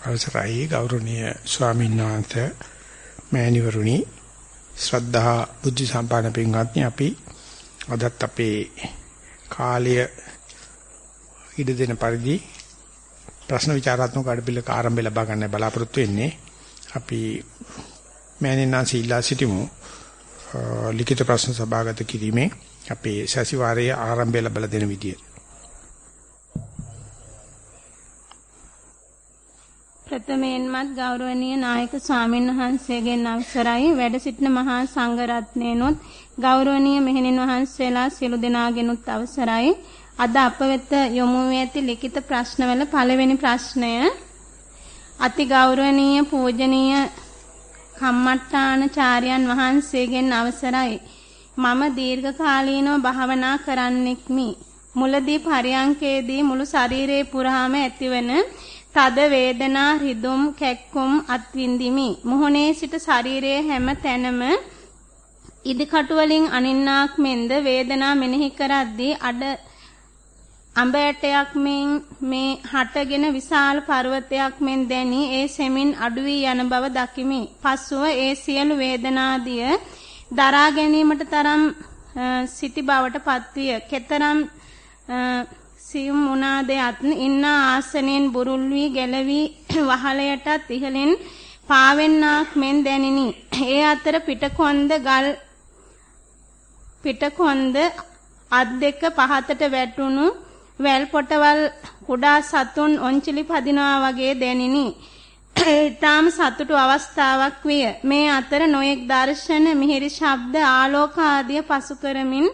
අවසරයි ගෞරවනීය ස්වාමීන් වහන්සේ මෑණිවරුනි. ශ්‍රද්ධා බුද්ධ සම්පන්න පින්වත්නි අපි අදත් අපේ කාලය ඉඩ දෙන පරිදි ප්‍රශ්න විචාරාත්මක අඩපිලක ආරම්භය ලබා ගන්න බලාපොරොත්තු වෙන්නේ. අපි මෑණියන් සීලා සිටිමු. ලිඛිත ප්‍රශ්න සභාගත කිරීමේ අපේ සැසිවාරයේ ආරම්භය ලැබලා දෙන විදියට ප්‍රථමයෙන්මත් ගෞරවනීය නායක ස්වාමීන් වහන්සේගෙන් අවසරයි. වැඩ සිටින මහා සංඝරත්නයනොත් ගෞරවනීය මෙහෙණින් වහන්සේලා සියලු දෙනාගෙනුත් අවසරයි. අද අප වෙත යොමු වී ඇති ලිඛිත ප්‍රශ්නවල පළවෙනි ප්‍රශ්නය. අති ගෞරවනීය පූජනීය කම්මට්ටානචාර්යයන් වහන්සේගෙන් අවසරයි. මම දීර්ඝ කාලීනව භාවනා කරන්නෙක්මි. මුලදී පරියංකේදී මුළු ශරීරේ පුරාම ඇතිවන තද වේදනා රිදුම් කැක්කුම් අත්විඳිමි. මුහුණේ සිට ශරීරයේ හැම තැනම ඉදිකටු වලින් අනින්නාක් මෙන්ද වේදනා මෙනෙහි කරද්දී අඩ අඹ ඇටයක් මෙන් මේ හටගෙන විශාල පර්වතයක් මෙන් දැනි ඒ සෙමින් අඩු වී යන බව දකිමි. පසුව ඒ සියලු වේදනාදිය දරා ගැනීමට තරම් සිටි බවට පත්විය. කෙතරම් සියුම් මුනාදයත් ඉන්න ආසනෙන් බුරුල් වී ගැලවි වහලයටත් ඉහළින් පාවෙන්නාක් මෙන් දැනිනි. ඒ අතර පිටකොන්ද ගල් පිටකොන්ද අත් දෙක පහතට වැටුණු වැල් පොටවල් කුඩා සතුන් ඔන්චිලි පදිනවා වගේ දැනිනි. ඊටාම සතුටු අවස්ථාවක් විය. මේ අතර නොයෙක් දර්ශන මිහිරි ශබ්ද ආලෝක ආදිය පසු කරමින්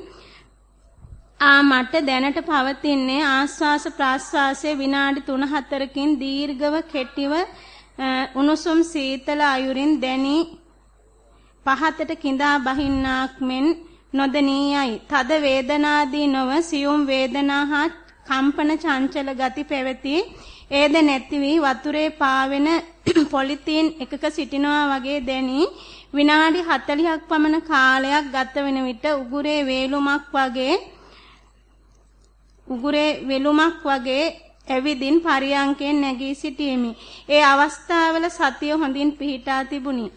ආ මට දැනට පවතින්නේ ආස්වාස ප්‍රාස්වාසයේ විනාඩි 3-4කින් දීර්ඝව කෙටිව උණුසුම් සීතල අයුරින් දැනි පහතට කිඳා බහින්නාක් මෙන් නොදනියයි. තද වේදනාදී නොව සියුම් වේදනා හා කම්පන චංචල ගති පැවති ඒද නැති වී වතුරේ පාවෙන පොලිතීන් එකක සිටිනවා වගේ දැනි විනාඩි 40ක් පමණ කාලයක් ගත වෙන විට උගුරේ වේලුමක් වගේ උගුරේ වෙලුමක් වගේ ඇවිදින් පරියංකෙන් නැගී සිටීමි. ඒ අවස්ථාවල සතිය හොඳින් පිහිටා තිබුණි.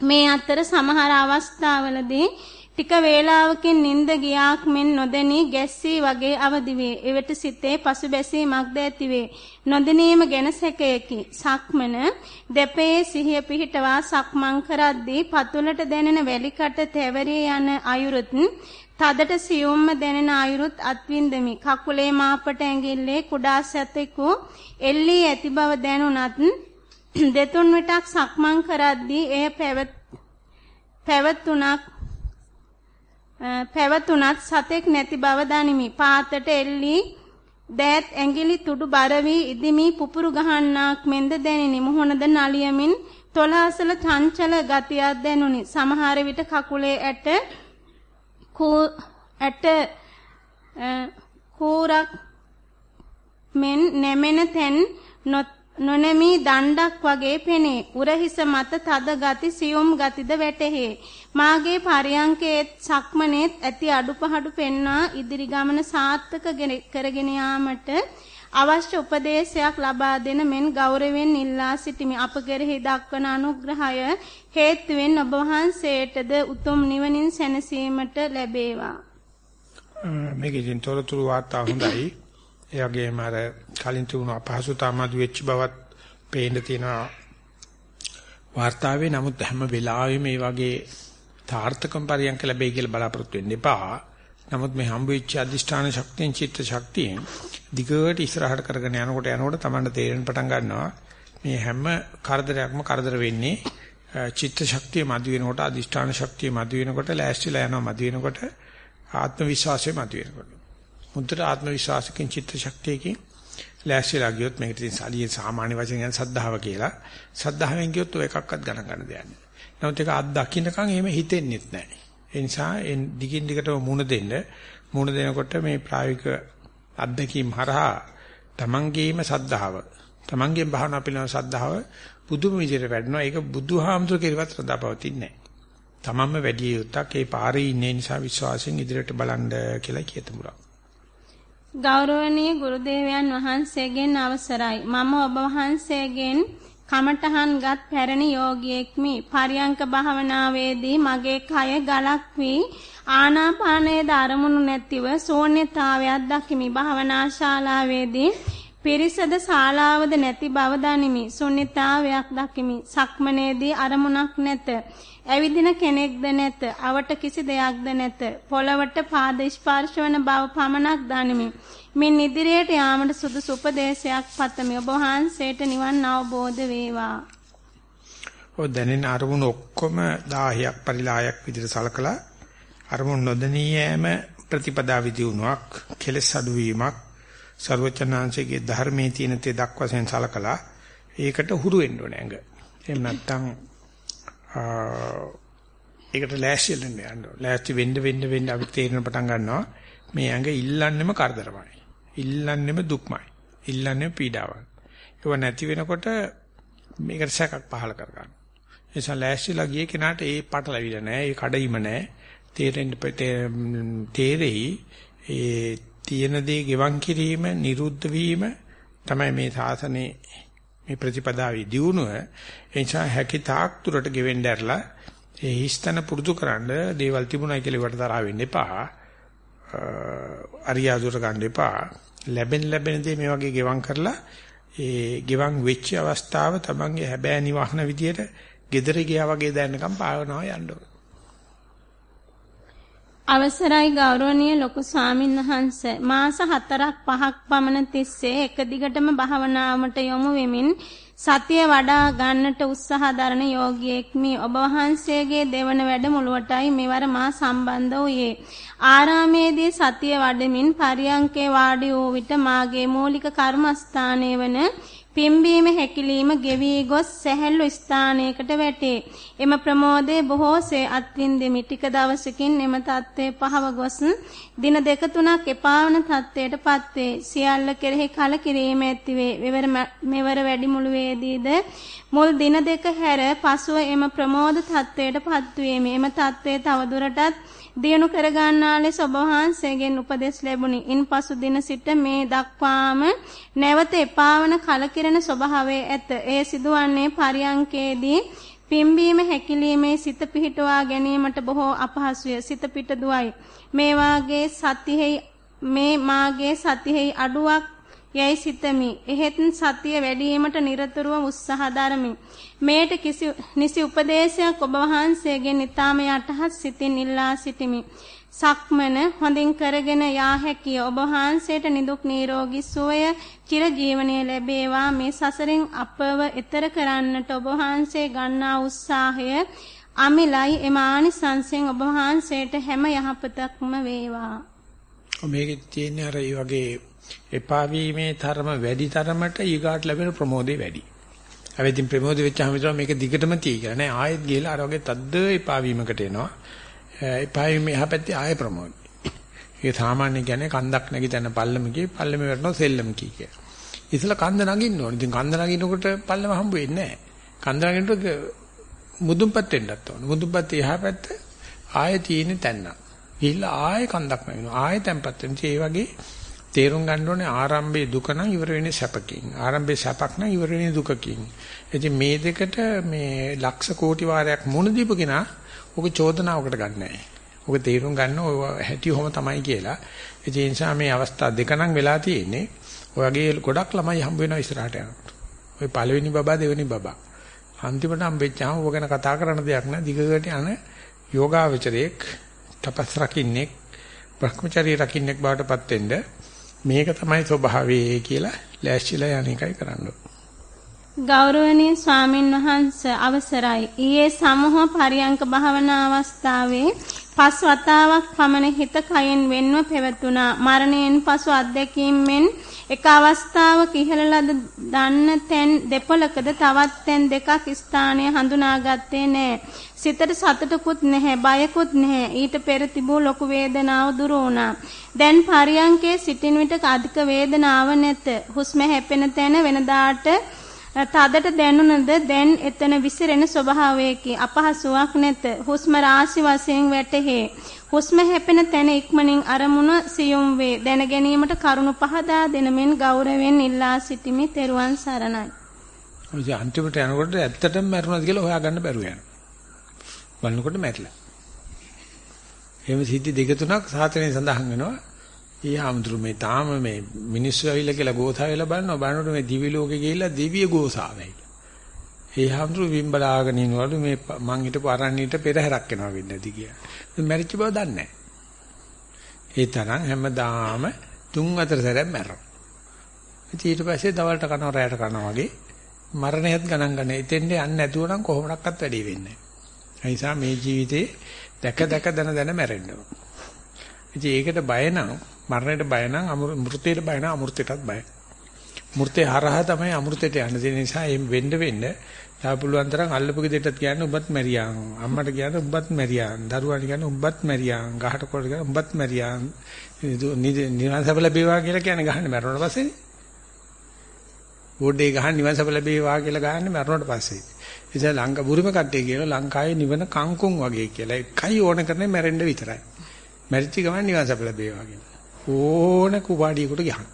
මේ අතර සමහර අවස්ථාවලදී ටික වේලාවකින් නිින්ද ගියාක් මෙන් නොදැනී ගැස්සී වගේ අවදි වේ. එවිට සිතේ පසුබැසීමක්ද ඇතිවේ. නොදැනීම ගැන සැකයකි. සක්මන දෙපේ සිහිය පිහිටවා සක්මන් කරද්දී පතුලට දැනෙන වැලිකට තැවරී යන අයුරුත් තදට සියුම්ම දැනෙන අයුරුත් අත්විඳමි. කකුලේ මාපට ඇඟිල්ලේ කුඩා සැතෙකු එල්ලී ඇති බව දැනුණත් දෙතුන් විටක් සක්මන් කරද්දී එය පැවතුණක් පැවතුණත් සතෙක් නැති බව දනිමි. පාතට එල්ලී දෑත් ඇඟිලි තුඩු බර වී ඉදිමි පුපුරු ගහන්නාක් මෙන්ද දැනිනි. මුහුණද නලියමින් තොලහසල චංචල ගතියක් දැනුනි. සමහර විට කකුලේ ඇට ඇට කූරක් මෙන් නැමෙන තැන් නොනැමී දණ්ඩක් වගේ පෙනේ. උරහිස මත තද ගති සියුම් ගතිද වැටහේ. මාගේ පරියංකේත් සක්මනේත් ඇති අඩුපහඩු පෙන්වා ඉදිරි ගමන සාර්ථක කරගෙන යාමට අවශ්‍ය උපදේශයක් ලබා දෙන මෙන් ගෞරවයෙන් ඉල්ලා සිටිමි. අප කෙරෙහි දක්වන අනුග්‍රහය හේතුවෙන් ඔබ වහන්සේටද උතුම් නිවනින් සැනසීමට ලැබේවා. මේක ඉතින් තොරතුරු වාර්තා හොඳයි. ඒ වගේම අර කලින් තිබුණු අපහසුතාව මදු වෙච්ච බවත් පේන්න තියෙනවා වාර්තාවේ. නමුත් හැම වෙලාවෙම මේ වගේ තාර්ථකම් පරියන්ක ලැබෙයි කියලා බලාපොරොත්තු වෙන්න එපා. නමුත් මේ හම්බ වෙච්ච අදිෂ්ඨාන ශක්තියෙන් චිත්ත ශක්තියෙන් දිගට ඉස්සරහට කරගෙන යනකොට යනකොට Tamanට තේරෙන්න පටන් ගන්නවා මේ හැම කරදරයක්ම කරදර වෙන්නේ චිත්ත ශක්තිය මදි වෙනකොට අදිෂ්ඨාන ශක්තිය මදි වෙනකොට ලෑස්තිලා යනවා මදි වෙනකොට ආත්ම විශ්වාසය මදි වෙනකොට මුද්දට ආත්ම විශ්වාසකින් චිත්ත ශක්තියකින් ලෑස්තිලා ගියොත් මේකට ඉතින් සාලියේ සාමාන්‍ය වශයෙන් කියන සද්ධාව කියලා සද්ධාවෙන් ගියොත් ඔය එකක්වත් ගණන් ගන්න දෙයක් නෑ. නමුත් ඒක අත් දකින්නකම් එහෙම හිතෙන්නෙත් නෑ. ඒ නිසා දිගින් දිගටම මුණ දෙන්න මුණ දෙනකොට මේ ප්‍රායෝගික අත්දැකීම් හරහා තමන්ගේම සද්ධාව තමන්ගේම භාවනා පිළිබඳ සද්ධාව බුදුම විදිහට වැඩනවා. ඒක බුදුහාමුදුර කෙරෙවත් රඳාපවතින්නේ නැහැ. තමන්ම වැඩි යුත්තක් ඒ පාරේ ඉන්න නිසා විශ්වාසයෙන් ඉදිරියට බලන්න කියලා කියතමුරා. ගෞරවනීය ගුරුදේවයන් වහන්සේගෙන් අවසරයි. මම ඔබ වහන්සේගෙන් කමඨහන්ගත් පැරණි යෝගියෙක්මි. පරියංක භාවනාවේදී මගේ කය ගලක් වී ආනාපානයේ දරමුණු නැතිව ශූන්‍යතාවයක් දකිමි. භාවනා ශාලාවේදී පිරිසද ශාලාවද නැති බව දනිමි. ශුන්‍යතාවයක් දකිමි. සක්මනේදී අරමුණක් නැත. ඇවිදින කෙනෙක්ද නැත. අවට කිසි දෙයක්ද නැත. පොළවට පාද ස්පර්ශ වන බව පමණක් දනිමි. මින් ඉදිරියට යාමට සුදුසු උපදේශයක් පතමි. ඔබ වහන්සේට නිවන් අවබෝධ වේවා. ඔය දැනෙන අරමුණු ඔක්කොම 10ක් පරිලායක් විදිහට සලකලා අරමුණු නොදෙනී යෑම ප්‍රතිපදා විදිනුවක් කෙලස් අඩුවීමක් ਸਰවචනාංශයේ ධර්මයේ තියෙන තේ දක්වසෙන් සලකලා ඒකට හුරු වෙන්න ඕනේ ඇඟ. එහෙම නැත්නම් ඒකට ලෑස්ති වෙන්න යන්න ඕනේ. ලෑස්ති වෙන්න වෙන්න වෙන්න අපි තේරෙන පටන් ගන්නවා මේ ඇඟ ඉල්ලන්නෙම කරදරමයි. ඉල්ලන්නෙම දුක්මයි. ඉල්ලන්නෙම පීඩාවක්. ඒව නැති වෙනකොට මේකට සැකක් පහල කර ගන්නවා. ඒ නිසා ලෑස්තිලා ගියේ කෙනාට ඒ පටලවිල නැහැ, ඒ කඩයිම නැහැ. තේරෙන්න තේරෙයි ඒ තියෙන දේ ගෙවන් කිරීම, නිරුද්ධ වීම තමයි මේ සාසනේ මේ ප්‍රතිපදාවේ දියුණුව. ඒ නිසා හැකි තාක් දුරට ගෙවෙන්න ඇරලා ඒ හිස්තන පුරුදු කරන්න දේවල් තිබුණයි කියලා වට තරහ වෙන්න එපා. අරියාදුර ගන්න එපා. ලැබෙන ලැබෙන දේ මේ වගේ ගෙවම් කරලා ඒ ගෙවම් වෙච්ච අවස්ථාව තමන්ගේ හැබෑ නිවහන විදියට gedere ගියා වගේ දැනනකම් පාවනවා යන්න ඕන. අවසරයි ගෞරවනීය ලොකු ස්වාමීන් වහන්ස. මාස 4ක් 5ක් පමණ තිස්සේ එක දිගටම භාවනාවට යොමු වෙමින් සතිය වඩා ගන්නට උත්සාහ දරන යෝගියෙක්මි ඔබ වහන්සේගේ දෙවන වැඩමුළුවටයි මෙවර මා සම්බන්ධ වූයේ. ආරාමේදී සතිය වඩමින් පරියංකේ වාඩි වූ විට මාගේ මූලික කර්මස්ථානයේ වන පිම්බීම හැකිලිම ගෙවි ගොස් සැහැල්ලු ස්ථානයකට වැටේ. එම ප්‍රමෝදයේ බොහෝසේ අත්විඳෙමි. ටික දවසකින් එම தත්ත්වය පහව ගොස් දින දෙක තුනක් එපාවන තත්ත්වයටපත් වේ. සියල්ල කෙරෙහි කලකිරීම ඇතිවේ. මෙවර වැඩිමුළුවේදීද මුල් දින දෙක හැර පසුව එම ප්‍රමෝද තත්ත්වයටපත් වීම. එම தත්ත්වය තවදුරටත් දියුණු කර ගන්නා ලෙස ඔබ වහන්සේගෙන් උපදෙස් ලැබුණි. ඉන්පසු දින සිට මේ දක්වාම නැවත එපාවන කලකිරෙන ස්වභාවය ඇත. එය සිදුවන්නේ පරියංකේදී පිම්බීම හැකිලීමේ සිත පිහිටුවා ගැනීමට බොහෝ අපහසුය. සිත පිට දුවයි. මේ වාගේ සතියෙහි මේ මාගේ සතියෙහි අඩුවක් යයි සිතමි. එහෙත් සතිය වැඩිවීමට নিরතුරුව උත්සාහ දරමි. මේට කිසි නිසි උපදේශයක් ඔබ වහන්සේගෙන් ඊටාම යටහත් සිතින් ඉල්ලා සිටිමි. සක්මන හොඳින් කරගෙන යා හැකිය. ඔබ වහන්සේට නිදුක් නිරෝගී සුවය චිර ජීවනයේ ලැබේවා. මේ සසරෙන් අපව එතර කරන්නට ඔබ වහන්සේ ගන්නා උත්සාහය අමිලයි එම ආනිසංසෙන් ඔබ වහන්සේට හැම යහපතක්ම වේවා. මේකේ තියෙන අර ඒ වගේ එපා වීමේ තරම වැඩි තරමට ඊගාට ලැබෙන ප්‍රමෝදේ වැඩි. හැබැයි ඉතින් ප්‍රමෝද වෙච්චාම විතර මේක දිගටම තිය කියලා නෑ ආයෙත් ගිහලා අර වගේ තද්ද එපා වීමකට එනවා. එපා වීම එහා පැත්තේ ආයෙ ප්‍රමෝද. ඒක සාමාන්‍ය කියන්නේ කන්දක් නැගි තැන පල්ලම ගියේ පල්ලම වැටෙනවා සෙල්ලම කී කියලා. ඉතල කන්ද නගින්න ඕනේ. ඉතින් කන්ද නගිනකොට පල්ලම හම්බ වෙන්නේ නෑ. කන්ද නගිනකොට මුදුන්පත් වෙන්නත් ඕනේ. මුදුන්පත් එහා පැත්ත ආයෙ තියෙන තැන්න. ගිහිල්ලා ආයෙ කන්දක් නැගිනවා. ආයෙ තැම්පත් වෙනවා. ඒ වගේ තේරුම් ගන්න ඕනේ ආරම්භයේ දුක නම් ඉවර වෙන්නේ සැපකින්. ආරම්භයේ සැපක් නම් ඉවර වෙන්නේ දුකකින්. ඉතින් මේ දෙකට මේ ලක්ෂ කෝටි වාරයක් මුණ දීපු කෙනා ඔක චෝදනාවකට ගන්නෑ. ඔක තේරුම් ගන්න ඔය හැටි ඔහම තමයි කියලා. ඒ නිසා මේ අවස්ථා දෙක නම් වෙලා තියෙන්නේ. ඔයගේ ගොඩක් ළමයි හම්බ වෙනවා ඉස්සරහට යනකොට. ඔය පළවෙනි බබා දෙවෙනි බබා. අන්තිමට හම්බෙච්චාම ඔය ගැන කතා කරන්න දෙයක් නෑ. දිගට යන යෝගාවචරයේක් තපස් රකින්නෙක් භ්‍රමචාරී රකින්නෙක් බවට පත් වෙන්න මේක තමයි ස්වභාවය කියලා ලෑස්තිලා යන එකයි කරන්න ගෞරවනීය ස්වාමින් වහන්සේ අවසරයි. ඊයේ සමූහ පරියංක භාවනා අවස්ථාවේ පස් වතාවක් පමණ හිත කයෙන් වෙන්ව පැවතුණා. මරණයෙන් පසු අත්දැකීමෙන් එක අවස්ථාවක ඉහළ ලද දන්න තැන් දෙපොලකද තවත් තැන් දෙකක් ස්ථානය හඳුනාගත්තේ නෑ. සිතට සතුටකුත් නැහැ, බයකුත් නැහැ. ඊට පෙර තිබූ ලොකු වේදනාව දුර වුණා. දැන් පරියංකේ සිටින විට අධික වේදනාව නැත. හුස්ම හැපෙන තැන වෙනදාට තදට දැනුණද දැන් එතන විසිරෙන ස්වභාවයකි. අපහසුාවක් නැත. හුස්ම රාශි වශයෙන් වැටහේ. හුස්ම හැපෙන තැන ඉක්මනින් අරමුණ සියුම් වේ. දැන ගැනීමට කරුණු පහදා දෙනමින් ගෞරවයෙන් ඉල්ලා සිටිමි. තෙරුවන් සරණයි. ඔය අන්තිමට යනකොට ඇත්තටම මැරුණාද කියලා හොයාගන්න බැරුව යනවා. බලනකොට මැරිලා. එහෙම සිද්ධි දෙක තුනක් සාතනේ සඳහන් වෙනවා. ඊ ආම්දුරු මේ තාම මේ මිනිස්සු ඇවිල්ලා කියලා ගෝසා වෙලා බලනවා බලනකොට මේ දිවි ලෝකේ ගිහිල්ලා දිව්‍ය ගෝසාවයි. ඒ ආම්දුරු විම්බලාගෙන ඉනවලු මේ මං හිටපු අරණියට පෙරහැරක් එනවා වෙන්නේ නැති කියලා. මැරිච්ච බව දන්නේ නැහැ. ඒ තරම් හැමදාම තුන් හතර සැරයක් මැරෙනවා. ඊට පස්සේ දවල්ට කනවා රැයට කනවා වගේ මරණයත් ගණන් ගන්න. එතෙන්ට යන්නේ නැතුව නම් කොහොමඩක්වත් වැඩි වෙන්නේ නැහැ. ඒ නිසා මේ ජීවිතේ දැක දැක දන දන මැරෙන්න ඕන. ඉතින් ඒකට බය නම් මරණයට බය නම් අමෘතයට බය නම් අමෘතයටත් බය. මෘතේ හරහා තමයි අමෘතයට යන්න දෙන නිසා එම් වෙන්න වෙන්න තා පුළුවන් තරම් අල්ලපු ගෙදරටත් කියන්නේ උඹත් මැරියාන් අම්මට කියන්නේ උඹත් මැරියාන් දරුවාට කියන්නේ උඹත් මැරියාන් ගහට කොට කියන්නේ උඹත් මැරියාන් නිවන්සප ලැබේවා කියලා කියන්නේ ගහන්නේ මැරුණාට පස්සේ. බෝඩේ ගහන්න නිවන්සප ලැබේවා කියලා ගහන්නේ මැරුණාට පස්සේ. ඉතින් ලංකා බුරුම කට්ටිය කියන ලංකාවේ නිවන කංකුම් වගේ කියලා. එකයි ඕන කරන්නේ මැරෙන්න විතරයි. මැරිච්ච ගමන් නිවන්සප ලැබේවා කියලා. ඕන කුපාඩියකට ගහන.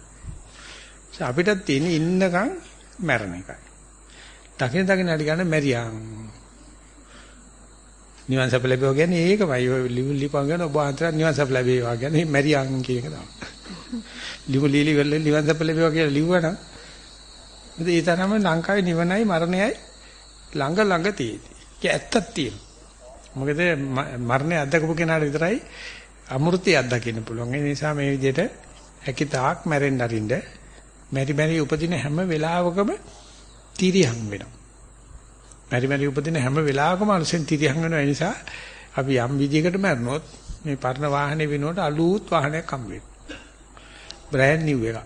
අපිටත් තියෙන ඉන්නකම් මැරණ එකයි. දකින දකින හරි ගන්න මැරියන්. නිවන් සප ලැබෙවා කියන්නේ ඒකමයි. ඔය ලිව් ලිපන් ගන්න ඔබ අතර නිවන් සප ලැබේවා කියන්නේ මැරියන් කියන එක තමයි. ලිව් ලීලි වල නිවන් සප ලැබේවා කියලා ලිව්වනම් ඒ තරම ලංකාවේ නිවනයි මරණයයි ළඟ ළඟ තියෙන්නේ. ඒක ඇත්තක් තියෙනවා. මොකද මරණය අත්දකපු කෙනාට විතරයි අමෘතය අත්දකින්න පුළුවන්. ඒ නිසා මේ විදිහට හැකිතාක් මැරෙන්න අරින්න මෙරි මෙරි උපදින හැම වෙලාවකම තිරියන් වෙනවා. මෙරි මෙරි උපදින හැම වෙලාවකම අලුසෙන් තිරියන් වෙනවා. ඒ නිසා අපි යම් විදිහකට මැරනොත් මේ පරණ වාහනේ වෙනුවට අලුත් වාහනයක් හම්බ වෙනවා. බ්‍රෑන්ඩ් නිව් එකක්.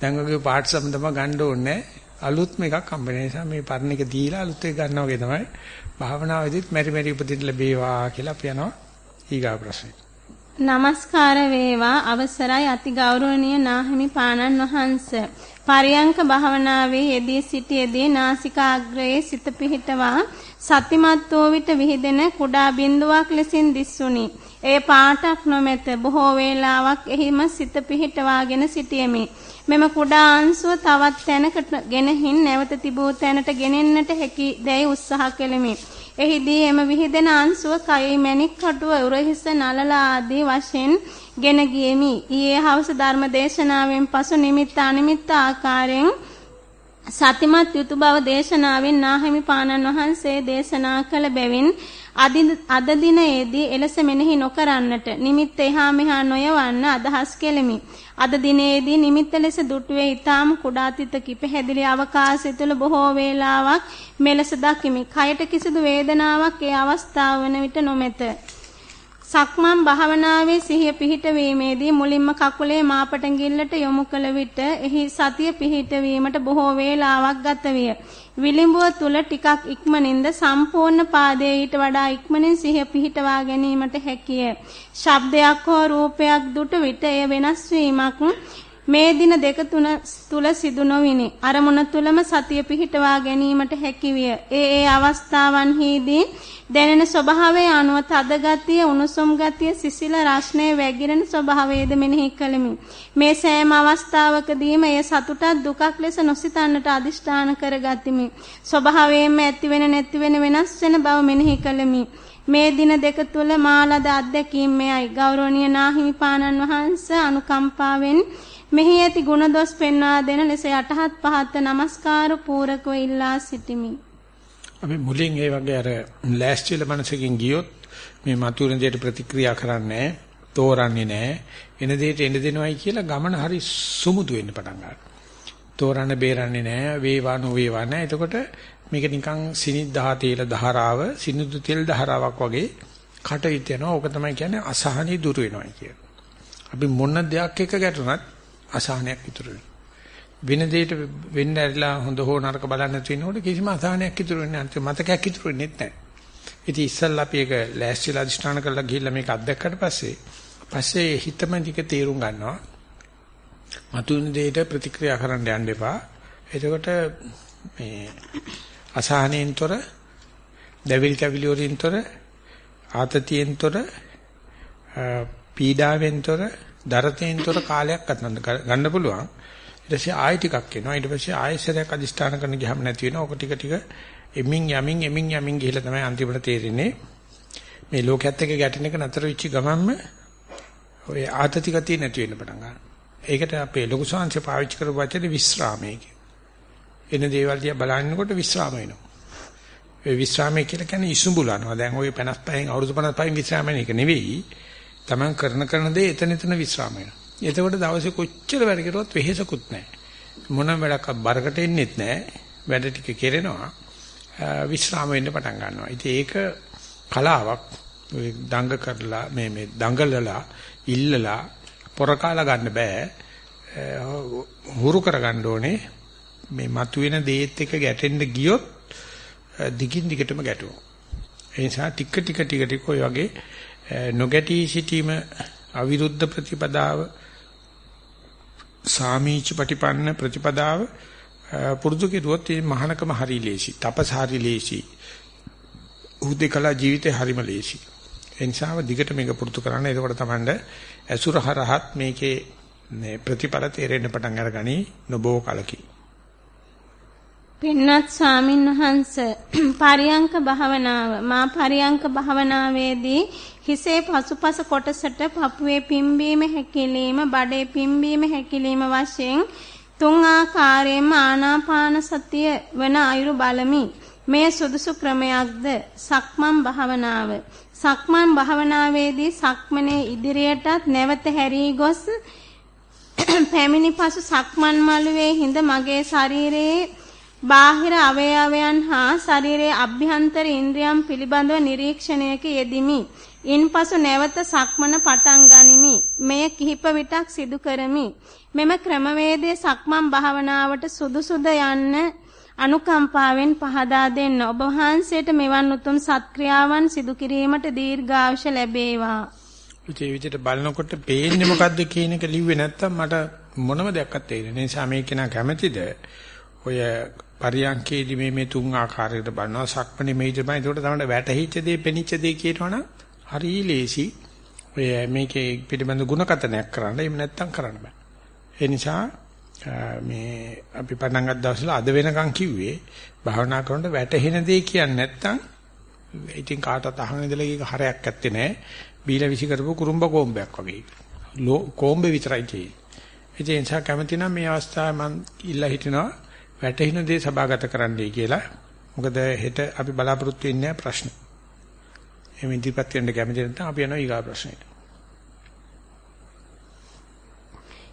දැන් වගේ පාර්ට්ස් සම තමයි ගන්න ඕනේ. අලුත්ම එකක් හම්බ වෙන නිසා මේ පරණ එක දීලා අලුත් එක ගන්නවා වගේ තමයි භාවනාවේදීත් මෙරි මෙරි උපදින්න ලැබේවා කියලා අපි යනවා. ඊගා ප්‍රශ්නේ. নমස්කාර වේවා අවසරයි අති ගෞරවනීය නාහිමි පාණන් වහන්ස. පරියංක භාවනාවේ යෙදී සිටියේදී නාසිකාග්‍රයේ සිත පිහිටවා සතිමත් වූ විට විහිදෙන කුඩා බිඳුවක් ලෙසින් දිස්සුනි. ඒ පාටක් නොමැත බොහෝ වේලාවක් එහිම සිත පිහිටවාගෙන සිටියෙමි. මෙම කුඩා අංශුව තවත් තැනකට ගෙනහින් නැවත තිබූ තැනට ගෙනෙන්නට හැකි දැයි උත්සාහ කෙලිමි. එහිදී එම විහිදෙන අංශුව කයේ මණික් කටුව උරහිස නලල ආදී වශයෙන් ගෙන ගියෙමි. ඊයේ හවස ධර්ම දේශනාවෙන් පසු නිමිත්ත අනිමිත්ත ආකාරයෙන් සතිමත් යුතු බව දේශනාවෙන් නාහිමි පානන් වහන්සේ දේශනා කළ බැවින් අද දිනයේදී එලෙස මෙනෙහි නොකරන්නට නිමිත්ත එහා මෙහා නොයවන්න අදහස් කෙලිමි. අද දිනයේදී නිමිත්ත ලෙස දුටුවේ ඊටාම කුඩා තිතකි පැහැදිලි අවකාශය තුළ බොහෝ වේලාවක් මෙලෙස දකිමි. කයට කිසිදු වේදනාවක් ඒ අවස්ථාව වන විට නොමැත. සක්මන් භාවනාවේ සිහිය පිහිටවීමේදී මුලින්ම කකුලේ මාපටඟිල්ලට යොමු කළ විට එහි සතිය පිහිටවීමට බොහෝ වේලාවක් ගත විය. විලිඹුව තුල ටිකක් ඉක්මනින්ද සම්පූර්ණ පාදයේ ඊට වඩා ඉක්මනින් සිහිය පිහිටවා ගැනීමට හැකිය. ශබ්දයක් හෝ රූපයක් දුටු විට එය වෙනස් වීමක් මේ දින දෙක තුන තුල සිදු නොවිනි. අරමුණ තුලම සතිය පිහිටවා ගැනීමට හැකිය. ඒ ඒ අවස්ථාවන්හිදී දැනෙන ස්වභාවය අනුව තද ගතිය, උණුසුම් ගතිය, සිසිල රස්නේ වැగిරෙන ස්වභාවයද මෙනෙහි කළෙමි. මේ සෑම අවස්ථාවකදීම එය සතුටක් දුකක් ලෙස නොසිතන්නට අදිෂ්ඨාන කරගතිමි. ස්වභාවයෙන්ම ඇති වෙන නැති වෙන වෙනස් වෙන බව මෙනෙහි කළෙමි. මේ දින දෙක තුල මාලද අත්දැකීම් මෙයයි ගෞරවනීය නාහිමි පානන් වහන්සේ අනුකම්පාවෙන් මෙහි ඇති ගුණ දොස් පෙන්වා දෙන ලෙස යටහත් පහත් නමස්කාර පූරකව ඉල්ලා සිටිමි. අපි මුලින් ඒ වගේ අර ලෑස්තිල මනසකින් ගියොත් මේ මතුවෙන දෙයට ප්‍රතික්‍රියා කරන්නේ තෝරන්නේ නැහැ. එන දෙයට එන දෙනවයි කියලා ගමන හරි සුමුදු වෙන්න පටන් ගන්නවා. තෝරන්න බේරන්නේ නැහැ. වේවා නොවේවා නැහැ. එතකොට මේක නිකන් සිනිද්දා තේල ධාරාව, සිනිදු තෙල් ධාරාවක් වගේ කටවිත් යනවා. ඕක තමයි කියන්නේ අසහනිය දුර වෙනවා කියන. අපි මොන දෙයක් එක ගැටුණත් අසහනයක් ඉතුරු වෙනවා. වෙන දෙයකට වෙන්න ඇරිලා හොඳ හෝ නරක බලන්න තියෙනකොට කිසිම අසහනයක් ඉතුරු වෙන්නේ නැහැ. මතකයක් ඉතුරු වෙන්නේ නැහැ. ඉතින් ඉස්සල්ලා අපි ඒක ලෑස්තිලා අධිෂ්ඨාන කරලා ගිහිල්ලා මේක අත්දැක්කට පස්සේ පස්සේ හිතම ටික තේරුම් ගන්නවා. මතුවෙන දෙයට ප්‍රතික්‍රියා කරන්න යන්න එපා. එතකොට මේ අසහනෙන්තර දෙවිල් කැවිලි වලින්තර ආතතියෙන්තර පීඩාවෙන්තර දරතෙන්තර කාලයක් ගන්න පුළුවන්. ඊට පස්සේ ආයෙ ටිකක් එනවා. ඊට පස්සේ ආයෙසරයක් අදිස්ථාන කරන ගියම නැති වෙනවා. ඔක ටික ටික එමින් යමින් එමින් යමින් ගිහිල්ලා තමයි අන්තිමට තේරෙන්නේ මේ ලෝකයේත් එක්ක ගැටෙන එක නතර වෙච්ච ගමන්ම ඔය ආතති ගතිය නැති වෙන්න පටන් ගන්නවා. ඒකට අපේ ලොකු සංහංශ පාවිච්චි කරපු වචනේ විස්රාමයේ එන දේවල් දිහා බලනකොට විස්රාම වෙනවා. ඒ විස්රාමය කියලා කියන්නේ ඉසුඹුලනවා. දැන් ওই 55න් අවුරුදු 55න් විස්රාම වෙන එක නෙවෙයි. Taman කරන කරන දේ එතන එතන විස්රාම වෙනවා. එතකොට දවසේ කොච්චර වැඩ කරුවත් වෙහෙසකුත් නැහැ. මොනම වැඩක් බරකට එන්නෙත් නැහැ. වැඩ ටික කෙරෙනවා. විස්රාම වෙන්න පටන් ගන්නවා. ඉතින් ඒක කලාවක්. ඔය දඟ කරලා මේ මේ දඟලලා ඉල්ලලා පොරකාලා ගන්න බෑ. හුරු කරගන්න ඕනේ. මේ මතුවෙන දේත් එක්ක ගැටෙන්න ගියොත් දිගින් දිගටම ගැටුවා. ඒ නිසා ටික ටික ටික ටික ඔය වගේ නොගැටී සිටීම අවිරුද්ධ ප්‍රතිපදාව සාමීච ප්‍රතිපන්න ප්‍රතිපදාව පුරුදු කෙරුවොත් මේ මහානකම හරි ලේසි. තපස් හරි ලේසි. උදේකලා ජීවිතේ හරිම ලේසි. ඒ නිසාම දිගට මේක පුරුදු කරන්න. එතකොට තමයි ඇසුර හරහත් මේකේ මේ ප්‍රතිඵල තේරෙන්න පටන් අරගනි නොබෝ කලකී. පින්වත් ස්වාමින් වහන්ස පරියංක භාවනාව. මා පරියංක භාවනාවේදී හිසේ පසුපස කොටසට පපුවේ පිම්බීම හැකිලිම බඩේ පිම්බීම හැකිලිම වශයෙන් තුන් ආකාරයෙන්ම ආනාපාන සතිය වන අයුරු බලමි. මේ සුදුසු ක්‍රමයක්ද? සක්මන් භාවනාව. සක්මන් භාවනාවේදී සක්මනේ ඉදිරියටත් නැවත හැරී ගොස් පැමිණි පසු සක්මන් මළුවේ හිඳ මගේ ශරීරයේ බාහිර අවයවයන් හා ශරීරයේ අභ්‍යන්තර ඉන්ද්‍රියම් පිළිබඳව නිරීක්ෂණයක යෙදිමි. ඉන්පසු නැවත සක්මන පටන් ගනිමි. මෙය කිහිප විටක් සිදු කරමි. මෙම ක්‍රමවේදයේ සක්මන් භාවනාවට සුදුසුද යන්න අනුකම්පාවෙන් පහදා දෙන්න. ඔබ වහන්සේට මෙවන් උතුම් සත්ක්‍රියාවන් සිදු කිරීමට දීර්ඝායුෂ ලැබේවා. ඒ විදිහට බලනකොට පේන්නේ මොකද්ද කියන එක ලිව්වේ නැත්තම් මට මොනම දෙයක්වත් තේරෙන්නේ නැහැ. නිසා මේක නා කැමැතිද? ඔය පරියන්කේදී මේ මේ තුන් ආකාරයකට බලනවා. සක්මණේ මේ ඉදපන් ඒකට තමයි වැටහිච්ච දේ පෙනිච්ච දේ කියනවනම් හරි ලේසි. ඔය මේකේ පිටිබඳ ಗುಣකතනයක් කරන්න එහෙම නැත්තම් කරන්න බෑ. ඒ නිසා මේ අපි පටන් ගත්ත දවසල අද වෙනකන් කිව්වේ භාවනා කරනකොට වැටහෙන දේ කියන්නේ නැත්තම් ඉතින් කාටවත් අහගෙන ඉඳලා ඒක හරයක් ඇත්තේ නැහැ බීලා විසි කරපු කුරුම්බ කොම්බයක් වගේ. කොම්බේ විතරයි තියෙන්නේ. ඒ නිසා කැමති නම් මේ අවස්ථාවේ මම ඉල්ලා හිටිනවා වැටහින දේ සභාගත කරන්නයි කියලා. මොකද හෙට අපි බලාපොරොත්තු වෙන්නේ ප්‍රශ්න. එමෙ ඉදිරිපත් වෙන්න කැමති නැත්නම් අපි යනවා ඊගා ප්‍රශ්නෙට.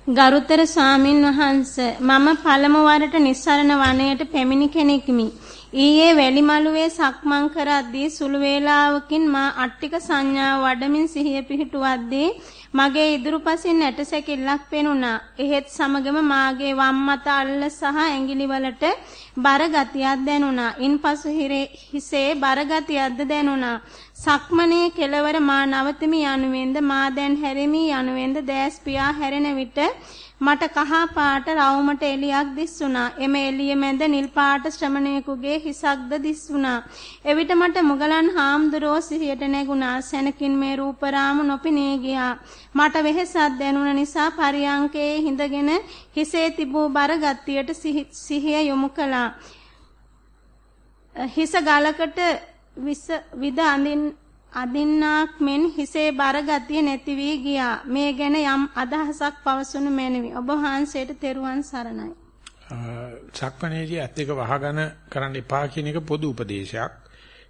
ගරුතර ස්වාමින් වහන්ස මම පළමු වරට නිස්සරණ වනයේට පැමිණි කෙනෙක්මි. ඊයේ වැලිමලුවේ සක්මන් කරද්දී සුළු වේලාවකින් මා අට්ටික සංඥාව වඩමින් සිහිය පිහිටුවද්දී මගේ ඉදිරිපසින් ඇටසැකිල්ලක් පෙනුණා. එහෙත් සමගම මාගේ වම් මත අල්ල සහ ඇඟිලි වලට බර ගතියක් දැනුණා. ඉන්පසු හිසේ බර ගතියක්ද දැනුණා. සක්මනේ කෙලවර මා නවතිමි යනුවෙන්ද මා දැන් හැරෙමි යනුවෙන්ද දැස් පියා හැරෙන විට මට කහ පාට රවුමට එලියක් දිස්සුණා. එම එළිය මැද නිල් පාට ශ්‍රමණයෙකුගේ හිසක්ද දිස්සුණා. එවිට මට මුගලන් හාමුදුරුවෝ සිහියට නැගුණා. සැනකින් මේ රූපරාම නොපිනී ගියා. මට වෙහෙසක් දැනුණ නිසා පරියංකේ හිඳගෙන හිසේ තිබූ බර ගතියට සිහිය යොමු කළා. හිස ගලකට විස විද අඳින් අදින්නාක් මෙන් හිසේ බර ගතිය නැති වී ගියා. මේ ගැන යම් අදහසක් පවසනු මැනවි. ඔබ වහන්සේට තෙරුවන් සරණයි. සක්මණේදී ඇත් දෙක වහගෙන කරන්න එපා කියන එක පොදු උපදේශයක්.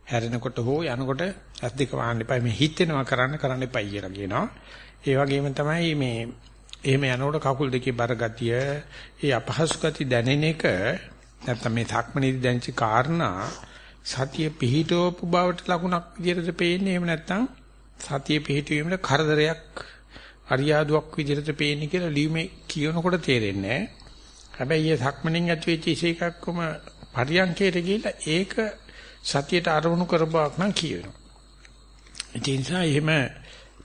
හැරෙනකොට හෝ යනකොට ඇත් දෙක වහන්න එපා. මේ හිතෙනවා කරන්න කරන්න එපා කියලා කියනවා. ඒ වගේම තමයි මේ එහෙම යනකොට කකුල් දෙකේ බර ගතිය, ඒ අපහසු ගති දැනෙන එක නැත්නම් මේ සක්මණේදී දැනෙච්ච කාරණා සතිය පිහිටවපු බවට ලකුණක් විදිහට පේන්නේ එහෙම නැත්නම් සතිය පිහිටවීමේ කරදරයක් අරියාදුවක් විදිහට පේන්නේ කියලා ලියුමේ කියනකොට තේරෙන්නේ හැබැයි ඒ සක්මණෙන් ඇති වෙච්ච ඉසේකක්කම පරියන්කේට ගිහිල්ලා ඒක සතියට අරමුණු කරබවක් නම් කියවෙනවා. ඒ නිසා එහෙම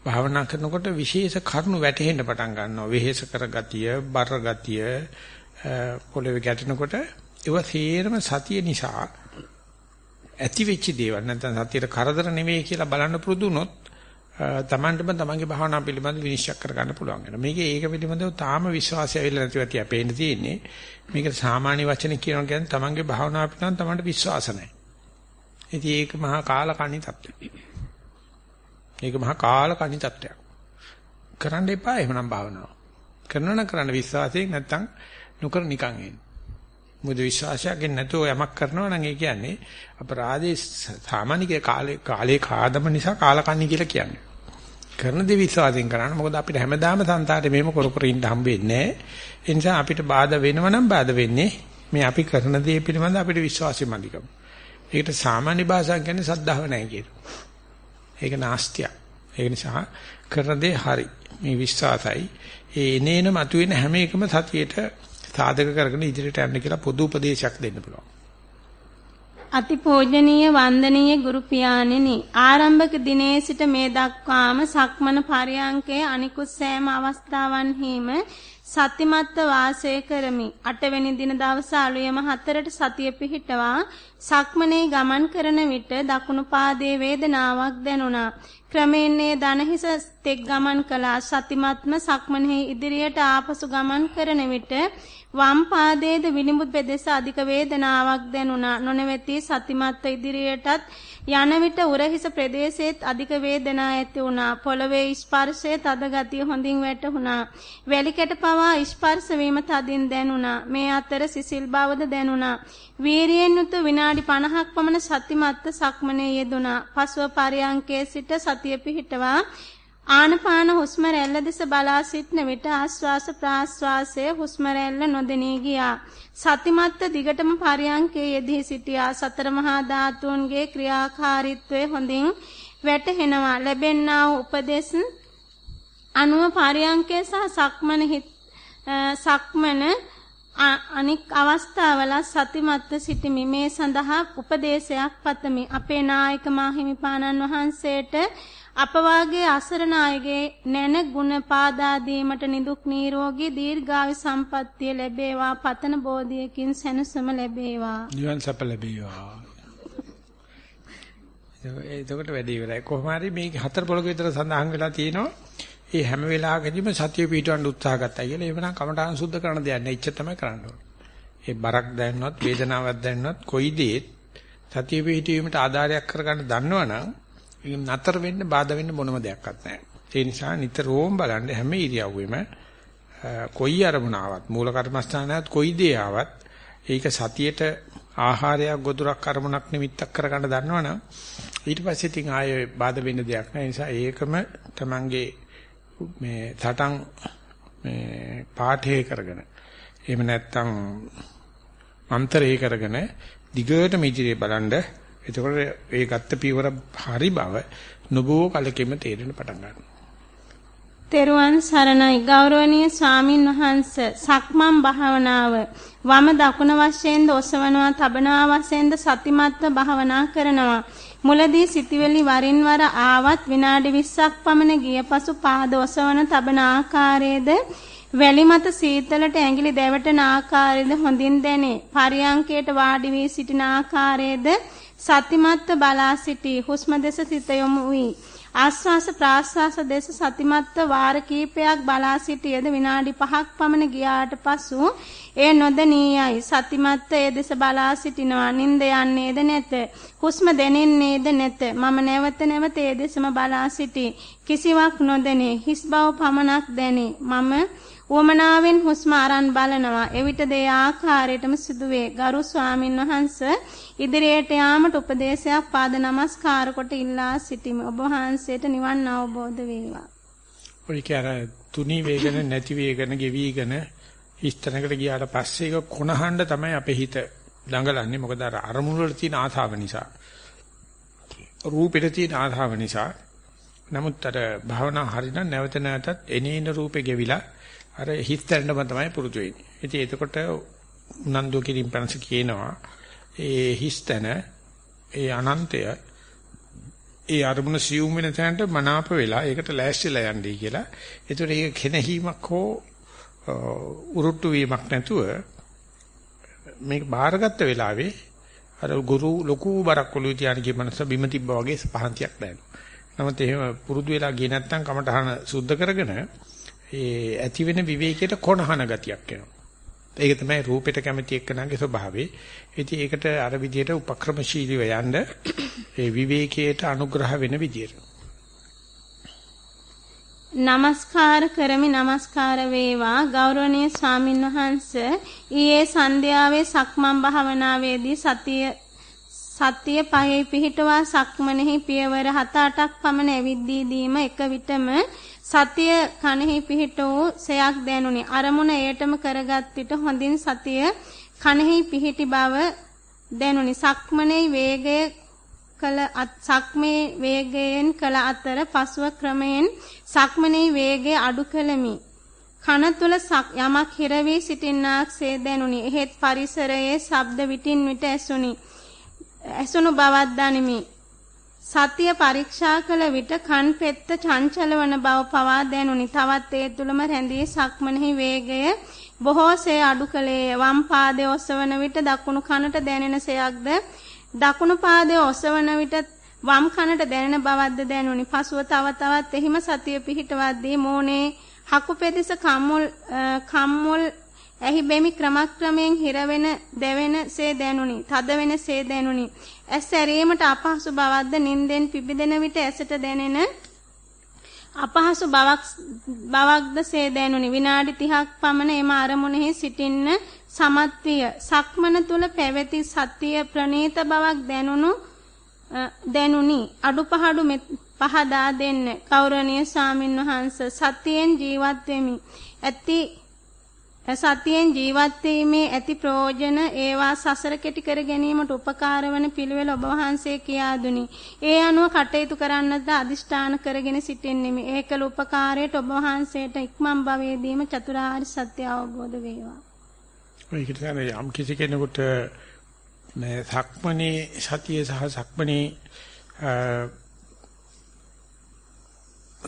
භාවනා කරනකොට විශේෂ කරුණු වැටහෙන්න පටන් ගන්නවා. වෙහෙස කර ගතිය, බර ගතිය, පොළවේ ගැටෙනකොට ඒව තේරම සතිය නිසා ඇති වෙච්ච දේවල් නැත්නම් සතියට කරදර නෙවෙයි කියලා බලන්න පුරුදු වුණොත් තමන්ටම තමන්ගේ භාවනා පිළිබඳ විනිශ්චය කරගන්න පුළුවන් වෙනවා. මේකේ ඒක පිළිබඳව තාම විශ්වාසය ඇවිල්ලා නැතිව තියා පේන්න තියෙන්නේ. මේක සාමාන්‍ය වචන කියනවා කියන්නේ තමන්ගේ භාවනා පිළිබඳව තමන්ට විශ්වාස නැහැ. ඉතින් ඒක මහා කාලකණ්ණි තත්ත්වයක්. ඒක මහා කාලකණ්ණි තත්ත්වයක්. කරන්න එපා එහෙමනම් භාවනාව. කරනවා නම් කරන්න විශ්වාසයෙන් නැත්තම් නොකර නිකන් ඉන්න. මොකද විශ්වාසයෙන් නැතුව යමක් කරනවා නම් ඒ කියන්නේ අපරාධේ සාමානික කාලේ කාලේ කාදම නිසා කාලකන්ණි කියලා කියන්නේ. කරන දේ විශ්වාසයෙන් කරන්න. මොකද අපිට හැමදාම සංතාරේ මෙහෙම කර කර ඉන්න හම්බෙන්නේ නැහැ. ඒ නිසා අපිට බාධා වෙනව නම් බාධා වෙන්නේ මේ අපි කරන දේ පිළිබඳ අපිට විශ්වාසය මදිකම. ඒකට සාමාන්‍ය භාෂාවෙන් කියන්නේ සද්ධාව නැහැ කියන. ඒක නාස්තියක්. ඒ නිසා කරන දේ හරි. මේ විශ්වාසයි. ඒ එනේන මතුවෙන හැම එකම සතියේට සාධක කරගෙන ඉදිරියට යන්න කියලා පොදු උපදේශයක් දෙන්න පුළුවන්. අතිපූජනීය වන්දනීය ගුරු පියාණෙනි ආරම්භක දිනේ සිට මේ දක්වාම සක්මන පරයන්කේ අනිකුත් සෑම අවස්ථාවන්හිම සතිමත්ව වාසය කරමි. අටවැනි දින දවස අලුයම හතරට සතිය පිහිටවා සක්මනේ ගමන් කරන විට දකුණු පාදයේ වේදනාවක් දැනුණා. ක්‍රමයෙන් ඒ දනහිස තෙක් ගමන් කළා. සතිමත්ම සක්මනේ ඉදිරියට ආපසු ගමන් කරන විට වම් පාදයේද විනිමු පෙදෙස අධික වේදනාවක් දැනුණා. නොනවති සතිමත්ව ඉදිරියටත් යන විට උරහිස ප්‍රදේශයේත් අධික වේදනා ඇති වුණා. පොළවේ ස්පර්ශයේ තද ගතිය හොඳින් වැටහුණා. වැලි කැට පවා ස්පර්ශ වීම තදින් දැනුණා. මේ අතර සිසිල් බවද දැනුණා. වීරියෙන් යුතු විනාඩි 50ක් පමණ සතිමත්ව සක්මනේ යෙදුණා. පසුව පරයන්කේ සිට සතිය පිහිටවා ආනපාන හුස්ම රැල්ල දෙස බලා සිටන විට ආස්වාස ප්‍රාස්වාසයේ හුස්ම රැල්ල නොදෙනී ගියා. සතිමත්ත දිගටම පරියංකේ යෙදී සිටියා. සතර මහා ධාතුන්ගේ ක්‍රියාකාරීත්වය හොඳින් වැටහෙනවා. ලැබෙනා වූ උපදෙස් අනුව පරියංකේ සහ සක්මන සක්මන අනික් අවස්ථාවල සතිමත්ව සිටිමි. මේ සඳහා උපදේශයක් පතමි. අපේ නායක මාහිමිපාණන් වහන්සේට අප වාගේ අසරණ අයගේ නැන ගුණ පාදා දීමට නිදුක් නිරෝගී දීර්ඝායු සම්පන්නිය ලැබේවා පතන බෝධියකින් සැනසීම ලැබේවා. නිවන් සප ලැබේවා. එතකොට වැඩි ඉවරයි. කොහොම හරි මේ හතර පොලක විතර සඳහන් වෙලා තියෙනවා. ඒ හැම වෙලාවකදීම සතිය පිටවන්න උත්සාහ ගත්තා කියලා එවනම් කමඨාන සුද්ධ කරන දෙයක් නෑ ඉච්ච තමයි කරන්න ඕනේ. ඒ බරක් දැනනවත් වේදනාවක් දැනනවත් කොයි දෙයක් සතිය පිටවීමට ආධාරයක් කරගන්න දන්නවනම් නතර වෙන්න බාධා වෙන්න මොනම දෙයක්වත් නැහැ. ඒ නිසා නිතරම බලන්න හැම ඉරියව්වෙම කොයි අරමුණාවක් මූල කර්මස්ථානයත් කොයි දේ ආවත් ඒක සතියේට ආහාරයක් ගොදුරක් අරමුණක් නිමිත්තක් කරගන්න දන්නවනම් ඊට පස්සේ ඉතින් ආයේ බාධා වෙන්න දෙයක් නැහැ. නිසා ඒකම Tamange මේ සටන් මේ පාඨය කරගෙන එහෙම නැත්නම් අන්තරේ කරගෙන දිගටම ඉදිරියේ බලන්න එතකොට ඒ ගත්ත පියවර හරි බව නොබෝ කලකෙම තේරෙන පටන් ගන්නවා. තෙරුවන් සරණයි. ගෞරවනීය ස්වාමින් වහන්ස සක්මන් භාවනාව වම දකුණ වශයෙන්ද ඔසවනවා තබනවා වශයෙන්ද සතිමත්ව භාවනා කරනවා. මුලදී සිටිවිලි වරින් වර ආවත් විනාඩි 20ක් පමණ ගිය පසු පාද ඔසවන තබන ආකාරයේද වැලි මත සීතලට ඇඟිලි දැවටෙන ආකාරයේද හොඳින් දැනේ. පරියංකයට වාඩි වී සිටින ආකාරයේද සතිමත්ව බලා සිටී හුස්ම දෙස සිත යොමු වී ආස්වාස ප්‍රාස්වාස දෙස සතිමත්ව වාර කීපයක් බලා සිටියද විනාඩි 5ක් පමණ ගියාට පසු එය නොදණීයයි සතිමත්ව ඒ දෙස බලා සිටිනවා. නිින්ද යන්නේද නැත. හුස්ම දැනෙන්නේද නැත. මම නැවත නැවත ඒ දෙසම බලා සිටී. කිසිවක් නොදැනේ. හිස් බව පමණක් දැනේ. මම උවමනාවෙන් හුස්ම අරන් බලනවා. එවිට දේ ආකාරයටම සිදුවේ. ගරු ස්වාමින් වහන්සේ ඉදිරියට යාමට උපදේශයක් පාද නමස්කාර කොට ඉල්ලා සිටිමි. ඔබ වහන්සේට නිවන් අවබෝධ වේවා. ඔය කියන තුනී වේගන නැති වේගන ගෙවිගෙන හිස්තැනකට ගියාට පස්සේ ඒක කොනහඬ තමයි අපේ හිත දඟලන්නේ. මොකද අර අරමුණු වල තියෙන ආශාව නිසා. රූපෙට තියෙන ආශාව නිසා. නමුත් අර භාවනා හරිනම් නැවත නැවතත් එනේන රූපේ ගෙවිලා අර හිස්තැනම තමයි පුරුදු වෙන්නේ. ඉතින් එතකොට උනන්දු කිරීම පැනස කියනවා ඒ හිස්තැන ඒ අනන්තය ඒ අරමුණ සියුම් වෙන තැනට මනාප වෙලා ඒකට ලෑස්තිලා යන්නයි කියලා. ඒතකොට ඒක කෙනහීමක් හෝ උරුට්ටු වීමක් නැතුව මේක බාරගත්ත වෙලාවේ අර ගුරු ලොකු බරක් ඔළුවේ තියාන ගිය මනස බිම තිබ්බා වගේ පහන්තියක් දැනෙනවා. නමුත් එහෙම පුරුදු වෙලා ගියේ නැත්නම් කමටහන සුද්ධ කරගෙන ඒ ඇති වෙන විවේකයට කොනහන ගතියක් එනවා. ඒක තමයි රූපෙට කැමති එක්කනගේ ස්වභාවය. ඉතින් ඒකට අර විදියට උපක්‍රමශීලීව යන්න ඒ විවේකයට අනුග්‍රහ වෙන විදියට. নমස්කාර කරමි নমස්කාර වේවා ගෞරවනීය ස්වාමින්වහන්ස ඊයේ සන්ධ්‍යාවේ සක්මන් භාවනාවේදී සතිය සත්‍ය පහේ පිහිටවා සක්මනෙහි පියවර 7-8ක් පමණ ඇවිද්දී දීම එක විටම සතිය කනෙහි පිහිට වූ සයක් දැනුනි. අරමුණ එයටම කරගත් විට හොඳින් සතිය කනෙහි පිහිටි බව දැනුනි. සක්මනේ වේගය කළ සක්මේ වේගයෙන් කළ අතර පසුව ක්‍රමයෙන් සක්මනේ වේගය අඩු කළමි. කන තුල යමක් හිර වී සිටින්නාක්සේ දැනුනි. එහෙත් පරිසරයේ ශබ්ද විටින් විට ඇසුනි. ඇසුණු බවක් දනිමි. සතිය පරීක්ෂා කළ විට කන් පෙත්ත චංචලවන බව පවා දැනුනි. තවත් ඒ තුලම රැඳී සක්මනෙහි වේගය බොහෝසේ අඩු කළේ වම් පාදයේ ඔසවන විට දකුණු කනට දැනෙන සයක්ද දකුණු පාදයේ ඔසවන විට වම් කනට දැනෙන බවක්ද දැනුනි. පසුව තව තවත් එහිම සතිය පිහිටවද්දී මෝනේ හකු පෙදෙස කම්මුල් කම්මුල් ඇහි බෙමි ක්‍රමක්‍රමයෙන් හිර වෙන දැවෙන සේ දැනුනි. තද වෙන සේ දැනුනි. ඇස් ඇරීමට අපහසු බවක්ද නින්දෙන් පිබිදෙන විට ඇසට දැනෙන අපහසු බවක් බවක්ද සේ දැනුනි. විනාඩි 30ක් පමණ එම අරමුණෙහි සිටින්න සමත් විය. සක්මන තුල පැවති සතිය ප්‍රණීත බවක් දැනුණු දැනුනි. අඩුපහඩු පහදා දෙන්න. කෞරණීය ස්වාමින් වහන්සේ සතියෙන් ජීවත් වෙමි. ඇති සතියෙන් ජීවත් වීමේ ඇති ප්‍රයෝජන ඒවා සසර කෙටි කර ගැනීමට උපකාර වන පිළිවෙල ඔබ වහන්සේ කියා දුනි. ඒ අනුව කටයුතු කරන්නද අදිෂ්ඨාන කරගෙන සිටින්නෙමි. ඒකල උපකාරයට ඔබ වහන්සේට ඉක්මන් භවයේදීම චතුරාර්ය සත්‍ය අවබෝධ වේවා. ඒකට තමයි යම් කිසි කෙනෙකුට මේ සක්මණේ සතිය සහ සක්මණේ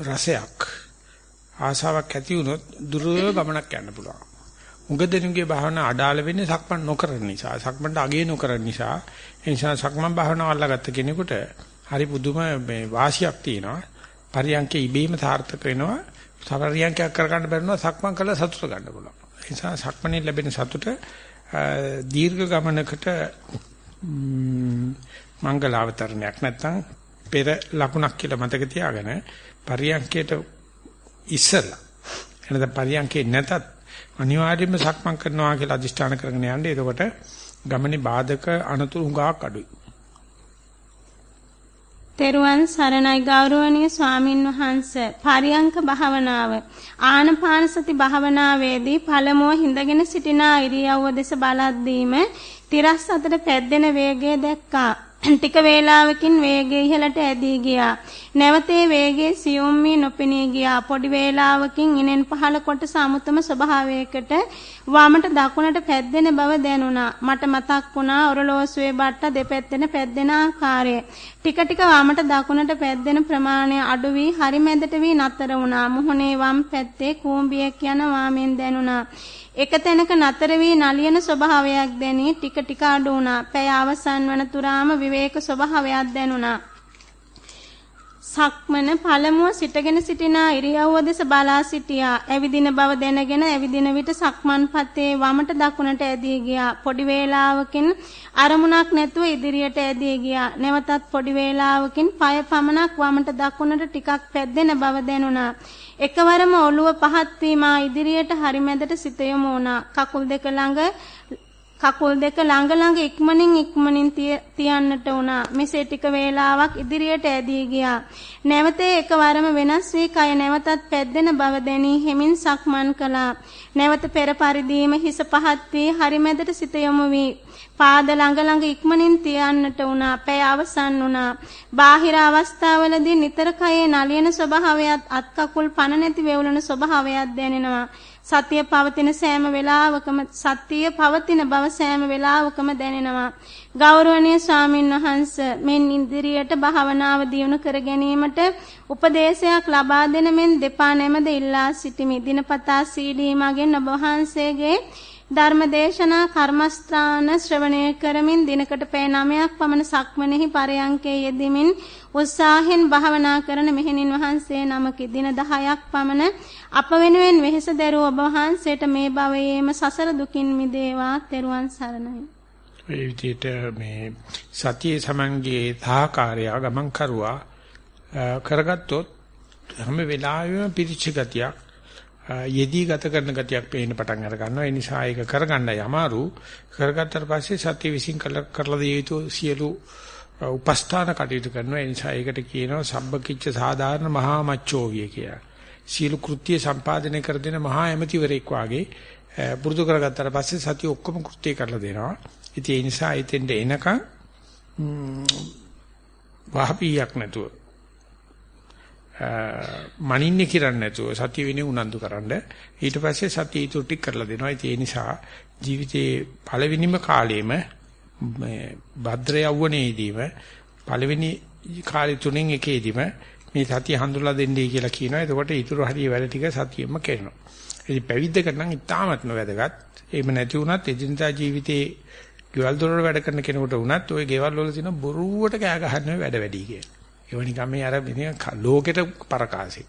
රසයක් ආසාවක් ඇති වුණොත් දුර ගමනක් යන්න පුළුවන්. උඟ දෙනුගේ භාවනා අඩාල වෙන්නේ සක්මන් නොකරන නිසා. සක්මන්ට අගේ නොකරන නිසා. ඒ නිසා සක්මන් භාවනාව අල්ලගත්ත කෙනෙකුට හරි පුදුම මේ වාසියක් තියෙනවා. පරියන්කේ ඉබේම සාර්ථක වෙනවා. පරියන්කයක් කරගන්න බැරිනවා සක්මන් කළා සතුට ගන්න පුළුවන්. ඒ නිසා සක්මනේ ලැබෙන සතුට දීර්ඝ ගමනකට මංගල අවතරණයක් නැත්නම් පෙර ලකුණක් කියලා මතක තියාගෙන පරියන්කේට ඉස්සලා එනද පරියන්කේ නැතත් අනිවාර්යයෙන්ම සක්මන් කරනවා කියලා අදිෂ්ඨාන කරගෙන යන්න. එතකොට ගමනේ බාධක අනතුරු හුඟක් අඩුයි. තෙරුවන් සරණයි ගෞරවනීය ස්වාමින් වහන්සේ පරියංක භාවනාව ආනපාන සති භාවනාවේදී පළමුව හිඳගෙන සිටින ඉරියව්ව දෙස බලද්දීම තිරස් අතර පැද්දෙන වේගය දැක්කා ටික වේලාවකින් වේගය ඉහළට ඇදී ගියා. නැවතේ වේගයේ සියුම් වී නොපෙනී ගියා. පොඩි වේලාවකින් ඉනෙන් පහළ කොටස අමුතම ස්වභාවයකට වමට දකුණට පැද්දෙන බව දැනුණා. මට මතක් වුණා ඔරලෝසුවේ බට්ට දෙපැත්තෙන් පැද්දෙන ආකාරය. ටික ටික වමට දකුණට පැද්දෙන ප්‍රමාණය අඩු වී හරි මැදට වී නතර වුණා. මුහුණේ වම් පැත්තේ කූඹියක් යන වාමෙන් දැනුණා. එක තැනක නතර වී නලියන ස්වභාවයක් දැනී ටික ටික අඩු වුණා. පැය අවසන් වන තුරාම විවේක ස්වභාවයක් දැනුණා. සක්මන පළමුව සිටගෙන සිටින ඉරියව්ව දෙස බලා සිටියා. ඇවිදින බව දැනගෙන ඇවිදින විට සක්මන් පතේ වමට දකුණට ඇදී ගියා. පොඩි වේලාවකින් අරමුණක් නැතුව ඉදිරියට ඇදී ගියා. නැවතත් පොඩි වේලාවකින් পায় පමණක් වමට දකුණට ටිකක් පැද්දෙන බව දැනුණා. එකවරම ඔළුව පහත් වීම ඉදිරියට හරි මැදට සිත යොමු වුණා. කකුල් දෙක ළඟ කකුල් දෙක ළඟ ළඟ ඉක්මනින් ඉක්මනින් තියන්නට වුණා. මෙසේ ටික වේලාවක් ඉදිරියට ඇදී ගියා. නැවතේ එකවරම වෙනස් වී කය නැවතත් පැද්දෙන බව දැනී හෙමින් සක්මන් කළා. නැවත පෙර පරිදිම හිස පහත් වී හරි මැදට සිත යොමු වී පාද ළඟ ළඟ ඉක්මනින් තියන්නට වුණා. පැය අවසන් වුණා. බාහිර අවස්ථාවලදී නිතර කයේ නලියන ස්වභාවයත් අත් කකුල් පන නැති වෙවුලන ස්වභාවයක් දැනෙනවා. සතිය පවතින සෑම වෙලාවකම සතිය පවතින බව සෑම වෙලාවකම දැනෙනවා. ගෞරවනීය ස්වාමින් වහන්සේ මෙන් ඉදිරියට භාවනාව දියුණු කර ගැනීමට උපදේශයක් ලබා දෙන මෙන් දෙපා නැමද ඉල්ලා සිටිමි. දිනපතා සීඩී මගෙන් ඔබ වහන්සේගේ ධර්මදේශනා කර්මස්ථාන ශ්‍රවණය කරමින් දිනකට පැය 9ක් පමණ සක්මනෙහි පරයන්කේ යෙදෙමින් උත්සාහෙන් භාවනා කරන මෙහෙණින් වහන්සේ නමකි දින 10ක් පමණ අප වෙනුවෙන් වෙහෙස දැරුව ඔබ වහන්සේට මේ භවයේම සසර දුකින් මිදේවා තෙරුවන් සරණයි. ඒ විදිහට මේ සතියේ සමන්ගේ සහකාරය ගමන් කරුවා කරගත්තොත් හැම වෙලාවෙම පිරිච්ච ගතියක් යෙදී ගත කරන ගතියක් පේන්න පටන් අර ගන්නවා. ඒ නිසා ඒක කරගන්නයි අමාරු. කරගත්තට පස්සේ සතිය විසින් කරලා දිය යුතු සියලු උපස්ථාන කටයුතු කරනවා. ඒ නිසා ඒකට කියනවා සබ්බකිච්ච සාධාරණ මහා මච්චෝවිය කියලා. සියලු කෘත්‍ය සම්පාදනය කර දෙන මහා ඇමතිවරයෙක් වාගේ පුරුදු කරගත්තාට පස්සේ සතිය ඔක්කොම කෘත්‍ය කරලා දෙනවා. ඉතින් ඒ නිසා එතෙන්ට එනකන් වහපියක් නැතුව මනින්නේ කිරන්නේ නැතුව සතිය වෙනේ උනන්දු කරන්න ඊට පස්සේ සතිය ඊටු ටික කරලා දෙනවා ඒ නිසා ජීවිතේ පළවෙනිම කාලෙම මේ භද්‍ර යවුණේදීම පළවෙනි කාලෙ තුනෙන් එකේදීම මේ සතිය හඳුල්ලා දෙන්නයි කියලා කියනවා එතකොට ඊටු හරිය වැඩ ටික සතියෙම කරනවා ඉතින් පැවිද්දකට නම් ඉතාමත්ම වැදගත් එහෙම නැති වුණත් එදිනදා ජීවිතේ ගෙවල් දොරවල් වැඩ කරන කෙනෙකුට වුණත් ওই ගෙවල් වල තියෙන බොරුවට කෑ ගහන්න වැඩ වැඩි කියලා ඒව නිකන් මේ අර මිනිහ ලෝකෙට පරකාසෙ.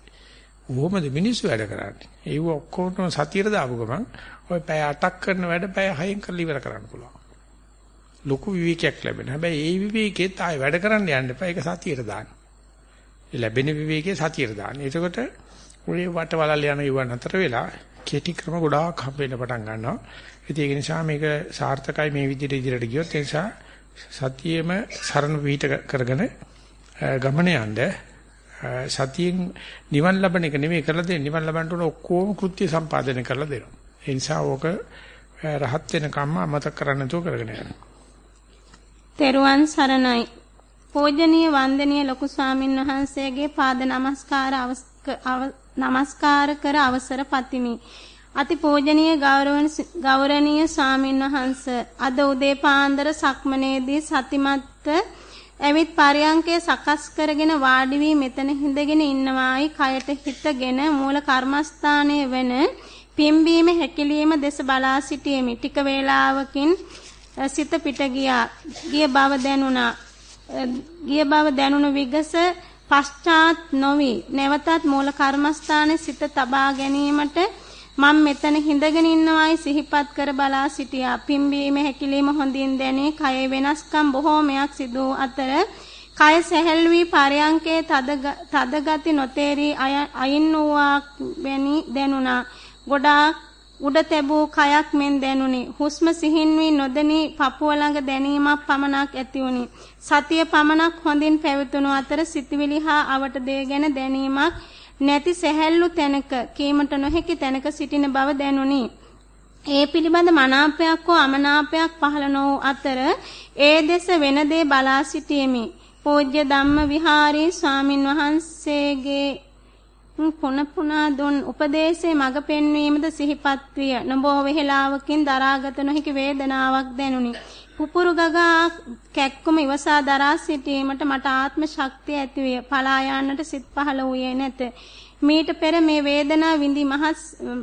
කොහොමද මිනිස්සු වැඩ කරන්නේ? ඒව ඔක්කොම සතියට දාපු ගමන් ඔය පැය 8ක් කරන වැඩ පැය 6න් කරලා ඉවර කරන්න පුළුවන්. ලොකු විවේකයක් ලැබෙන. හැබැයි ඒ විවේකෙත් ආයෙ වැඩ කරන්න යන්න එපා. ඒක සතියට දාන්න. ඒ ලැබෙන විවේකේ සතියට දාන්න. එතකොට ඔය වටවලල් යන ඉව නතර වෙලා කෙටි ක්‍රම ගොඩාක් හම්බෙන්න පටන් ගන්නවා. ඉතින් ඒක නිසා මේක සාර්ථකයි මේ විදිහට ඉදිරියට ගියොත් ඒ නිසා සතියෙම සරණ පිහිට කරගෙන ගමන යන්න සතියෙන් නිවන් ලබන එක නෙමෙයි කරලා දෙන්නේ නිවන් ලබන්න උන ඔක්කොම කෘත්‍ය සම්පාදනය කරලා දෙනවා. ඒ නිසා ඕක රහත් වෙන කම්ම අමතක කරන්න නැතුව කරගෙන යන්න. තෙරුවන් සරණයි. පූජනීය වන්දනීය ලොකු ස්වාමින් වහන්සේගේ පාද නමස්කාර නමස්කාර කර අවසර පතිමි. අති පූජනීය ගෞරවනීය ස්වාමින් වහන්ස අද උදේ පාන්දර සක්මනේදී සතිමත්ව ඇවිත් පරියංකය සකස් කරගෙන වාඩි වී මෙතන හිඳගෙන ඉන්නවායි කයට හිතගෙන මූල කර්මස්ථානයේ වෙන පිම්බීම හැකිලිම දෙස බලා සිටීමේ ටික වේලාවකින් සිත පිට ගියා. ගිය බව දැනුණා. ගිය බව දැනුණු විගස පශ්චාත් නොවි නැවතත් මූල කර්මස්ථානයේ සිත තබා ගැනීමට මම මෙතන හිඳගෙන ඉන්නවායි සිහිපත් කර බලා සිටියා. පිම්බීම හැකිලිම හොඳින් දැනේ. කය වෙනස්කම් බොහෝමයක් සිදු අතර කය සැහැල් වී පරයන්කේ තද ගති නොතේරී අයින් වූවක් වැනි දැනුණා. ගොඩාක් උඩ තැබූ කයක් මෙන් දැනුනි. හුස්ම සිහින් වී නොදෙනී පපුව ළඟ දැනීමක් පමණක් ඇති වුනි. සතිය පමණක් හොඳින් පැවතුණු අතර සිතවිලි හා අවට දේ ගැන දැනීමක් නැති සැහැල්ලු තැනක කීමට නොහැකි තැනක සිටින බව දැනුනි. ඒ පිළිබඳ මනාපයක් හෝ අමනාපයක් පහළ නො අතර ඒ දෙස වෙන දේ බලා සිටීමි. පූජ්‍ය ධම්ම විහාරී ස්වාමින් වහන්සේගේ පුන පුනා දුන් උපදේශයේ මඟ පෙන්වීමද සිහිපත් විය. නොබෝ වේලාවකින් දරාගත නොහැකි වේදනාවක් දැනුනි. පුපුරු ගගා කැක්කුම ඉවසා දරා සිටීමට මට ආත්ම ශක්තිය ඇති විය. පලා යන්නට සිත් පහළ වූයේ නැත. මීට පෙර මේ වේදනා විඳි මහත්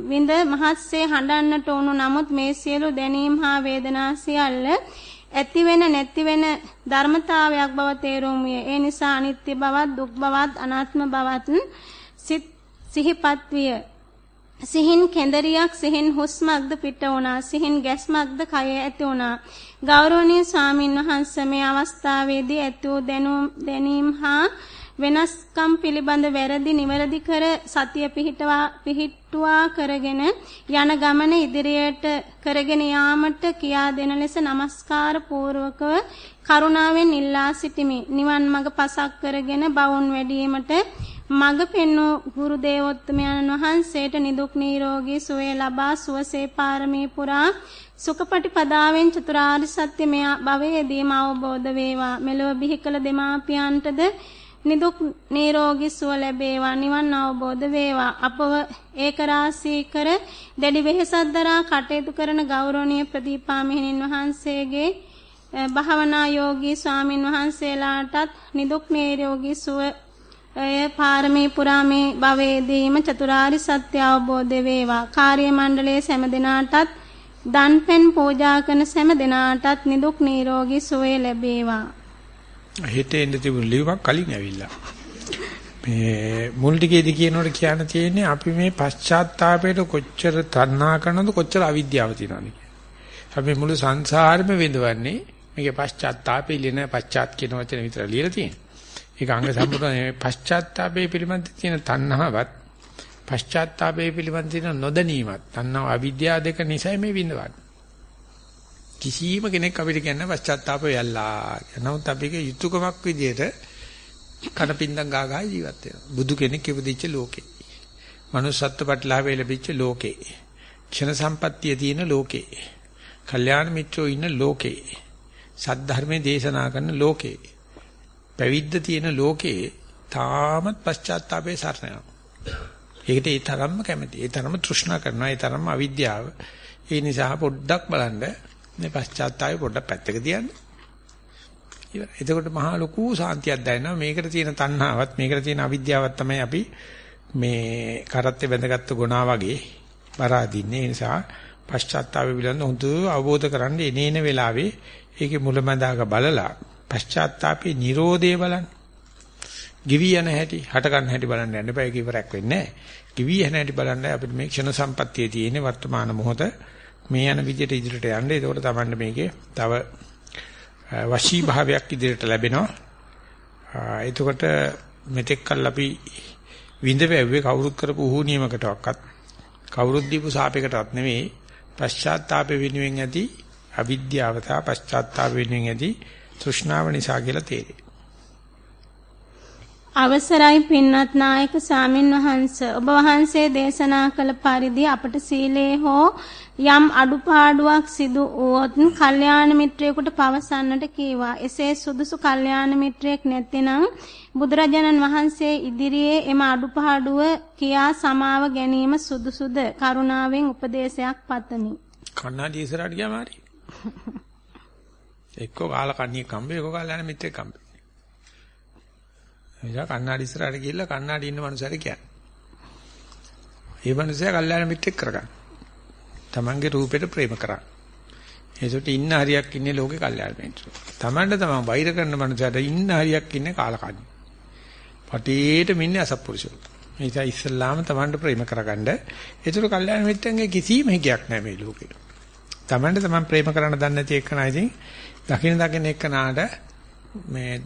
විඳ මහත්සේ හඬන්නට උණු නමුත් මේ සියලු දැනීම් හා වේදනා සියල්ල ඇති වෙන නැති වෙන ධර්මතාවයක් බව තේරුම් විය. ඒ නිසා අනිත්‍ය බවත් දුක් බවත් අනාත්ම බවත් සිත් සිහිපත් විය. සිහින් කෙඳරියක් සිහින් හුස්මක්ද පිට වුණා සිහින් ගැස්මක්ද කය ඇති වුණා ගෞරවනීය ස්වාමින් වහන්සේ මේ අවස්ථාවේදී ඇති වූ දැනීම් හා වෙනස්කම් පිළිබඳ වැරදි නිවැරදි කර සතිය පිහිටවා පිහිටුවා කරගෙන යන ගමන ඉදිරියට කරගෙන යාමට කියා දෙන ලෙස নমස්කාර පූර්වකව කරුණාවෙන් ඉල්ලා සිටිමි නිවන් මඟ පසක් කරගෙන බවුන් වැඩිවීමට මඟ පෙන්වූ ගුරු දේවෝත්තමයන් වහන්සේට නිදුක් නිරෝගී සුවය ලබා සුවසේ පාරමී පුරා සුඛපටිපදාවෙන් චතුරාර්ය සත්‍ය මෙය භවයේදීම අවබෝධ වේවා. මෙලොව බිහි කළ දෙමාපියන්ටද නිදුක් නිරෝගී සුව ලැබේවා. නිවන් අවබෝධ වේවා. අපව ඒකරාශී කර දැඩි වෙහෙසක් දරා කටයුතු කරන ගෞරවනීය ප්‍රදීපා මෙහෙණින් වහන්සේගේ භාවනා යෝගී ස්වාමින් වහන්සේලාටත් නිදුක් නිරෝගී සුව එය පාරමී පුරාමේ භවයේදීම චතුරාරි සත්‍ය අවබෝධ වේවා කාර්ය මණ්ඩලයේ සෑම දිනාටත් දන්පෙන් පූජා කරන සෑම දිනාටත් නිදුක් නිරෝගී සුවය ලැබේවා. හෙට එන්න තිබුණු ලියුමක් කලින් ඇවිල්ලා. මේ මුල් ටිකේදී කියනකොට කියන්න තියෙන්නේ අපි මේ පශ්චාත්තාපයට කොච්චර තණ්හා කරනවද කොච්චර අවිද්‍යාව තියනවද අපි මුළු සංසාරෙම විඳවන්නේ මේකේ පශ්චාත්තාපේ ලියන පශ්චාත් කියන වචනේ විතර ලියලා තියෙනවා. ඒක අංග සම්පූර්ණ පශ්චාත්තාපේ පිළිබඳ තියෙන තණ්හාවත් පශ්චාත්තාපේ පිළිබඳ තියෙන නොදැනීමත් තණ්හාව අවිද්‍යාව දෙක නිසා මේ විඳවන්නේ. කිසිම කෙනෙක් අපිට කියන්නේ පශ්චාත්තාපය යල්ලා. නමුත් අපික යුතුයකමක් විදියට කනපින්දම් ගාගා ජීවත් වෙනවා. බුදු කෙනෙක් ඉපදිච්ච ලෝකේ. manussත්ත්ව ප්‍රතිලාභය ලැබිච්ච ලෝකේ. ක්ෂණ සම්පත්තිය තියෙන ලෝකේ. කල්යාණ මිත්‍රෝ ඉන්න ලෝකේ. සද්ධර්මයේ දේශනා කරන ලෝකේ. පැවිද්ද තියෙන ලෝකේ තාමත් පශ්චාත්තාපේ සරණ ඒකට ඒ තරම්ම කැමති. ඒ තරම්ම තෘෂ්ණා කරනවා. ඒ තරම්ම අවිද්‍යාව. ඒ නිසා පොඩ්ඩක් බලන්න මේ පශ්චාත්තාපය පොඩ්ඩක් පැත්තක තියන්න. ඉවරයි. එතකොට මහා ලොකු සාන්තියක් දැනෙනවා. මේකට තියෙන තණ්හාවත් මේකට තියෙන අවිද්‍යාවත් තමයි අපි මේ කරත්තේ බැඳගත්තු ගුණා වගේ බරාදින්නේ. ඒ නිසා පශ්චාත්තාපය පිළිබඳ හොඳ අවබෝධ කරගන්න එනේන වෙලාවේ ඒකේ මුලමඳාක බලලා පශ්චාත්තාපේ Nirodhe බලන්න. ගිවි යන හැටි, හට ගන්න හැටි බලන්න යන්න එපා. ඒක ඉවරක් වෙන්නේ නැහැ. ගිවි යන හැටි බලන්න අපිට මේ ක්ෂණ සම්පත්තියේ තියෙන වර්තමාන මොහොත මේ යන විදිහට ඉදිරියට යන්න. ඒකෝට තමයි මේකේ තව වශී භාවයක් ඉදිරියට ලැබෙනවා. එතකොට මෙතෙක් කල් අපි විඳ වැව්වේ කවුරුත් කරපු උහු නියමකටවත් කවුරුත් දීපු සාපයකටවත් නෙවෙයි පශ්චාත්තාපය වෙනුවෙන් ඇති අවිද්‍යාව සහ පශ්චාත්තාප වෙනුවෙන් ඇති තෘෂ්ණාව නිසා කියලා තේරෙයි. අවසරයි පින්වත් නායක සාමින් වහන්ස ඔබ වහන්සේ දේශනා කළ පරිදි අපට සීලේ හෝ යම් අඩුපාඩුවක් සිදු වුවොත් කල්යාණ මිත්‍රයෙකුට පවසන්නට කීවා. එසේ සුදුසු කල්යාණ මිත්‍රයෙක් නැතිනම් බුදුරජාණන් වහන්සේ ඉදිරියේ එම අඩුපාඩුව කියා සමාව ගැනීම සුදුසුද? කරුණාවෙන් උපදේශයක් පතමි. කන්නාඩි ඉස්සරහට ගියාම හරි. එක්ක කාල කණ්ණිය කම්බේ එක්ක කල්යාණ මිත්‍රයෙක් කම්බේ. එයා කන්නාඩි ඉස්සරහට ගිහිල්ලා කන්නාඩි ඉන්න මනුස්සයර කියන්නේ. ඒ මනුස්සයා කල්යාණ මිත්‍රෙක් කරගන්න. Tamange රූපෙට ප්‍රේම කරා. ඒසොට ඉන්න හරියක් ඉන්නේ ලෝකේ කල්යාණ මිත්‍රෝ. Tamanට තමන් වෛර කරන මනුස්සයට ඉන්න හරියක් ඉන්නේ කාලකන්ණි. පටේට මින්නේ අසත්පුරුෂෝ. ඒ නිසා ඉස්සල්ලාම Tamanට ප්‍රේම කරගන්න. ඒතර කල්යාණ මිත්‍රන්ගේ කිසිම හැකියාවක් නැහැ මේ ලෝකේ. Tamanට Taman ප්‍රේම කරන්න දන්නේ නැති එක්කන ඉතින් දකින දකින එක්කනාට මේ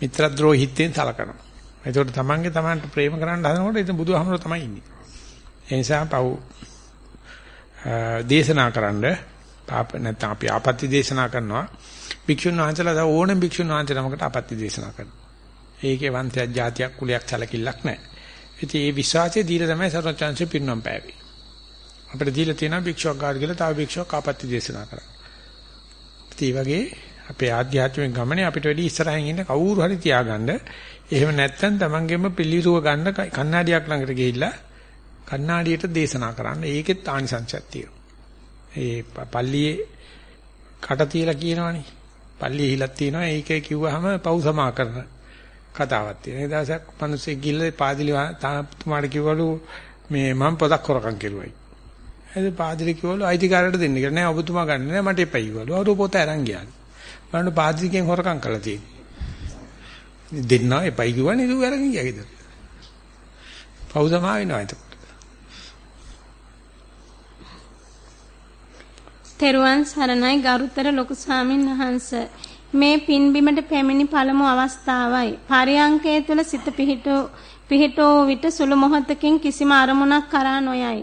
මිත්‍රද්‍රෝහිතෙන් සලකනවා. ඒකට තමන්ගේ තමන්ට ප්‍රේම කරන්න හදනකොට ඉතින් බුදුහාමර තමයි ඉන්නේ. ඒ නිසා පව් දේශනා කරන්න පාප නැත්නම් අපි ආපත්‍ය දේශනා කරනවා. භික්ෂුන් වහන්සේලා ඕනෙම භික්ෂුන් වහන්සේලමකට ආපත්‍ය දේශනා කරනවා. ඒකේ වංශයක් જાතියක් කුලයක් සැලකිල්ලක් නැහැ. ඉතින් මේ විශ්වාසයේ දීලා තමයි සරෝජාංශේ පින්නම් පෑවේ. අපිට දීලා තියෙනවා භික්ෂුවක් ගාඩ කියලා තව භික්ෂුවක් ආපත්‍ය දේශනා කරා. ඉතින් වගේ අපේ ආධ්‍යාත්මික ගමනේ අපිට වැඩි ඉස්සරහින් ඉන්න කවුරු හරි තියාගන්න. එහෙම නැත්නම් තමන්ගෙම පිළිරුව ගන්න කණ්ණාඩියක් ළඟට ගිහිල්ලා කණ්ණාඩියට දේශනා කරන්න. ඒකෙත් ආනිසංසයක් තියෙනවා. ඒ පල්ලියේ කට තියලා කියනවනේ. පල්ලියේ හිලක් තියෙනවා. ඒකේ කිව්වහම පව් සමා කරන කතාවක් තියෙනවා. ඒ දවසක් මිනිස්සෙක් ගිහලා පාදිලි තාතුමාට කිව්වලු මේ මම පොතක් හොරකම් කෙරුවයි. එතකොට පාදිලි කිව්වලු අයිතිකාරයට දෙන්න කියලා. නෑ ඔබතුමා ගන්න නෑ මට එපයි කිව්වලු. අවරු පොත අරන් ගියා. බලන්න පාදිරිකෙන් හොරකම් කළා තියෙන්නේ. දෙන්නා එපයි කිව්වනේ ඒක අරගෙන ගියා ගෙදර. පෞසමා වෙනවා එතකොට. තෙරුවන් සරණයි ගරුතර ලොකු ස්වාමින් වහන්ස මේ පින්බිමට පැමිණි පළමු අවස්ථාවයි පරියංකයේ තුල සිත පිහිටෝ පිහිටෝ විට සුළු මොහොතකින් කිසිම අරමුණක් කරා නොයයි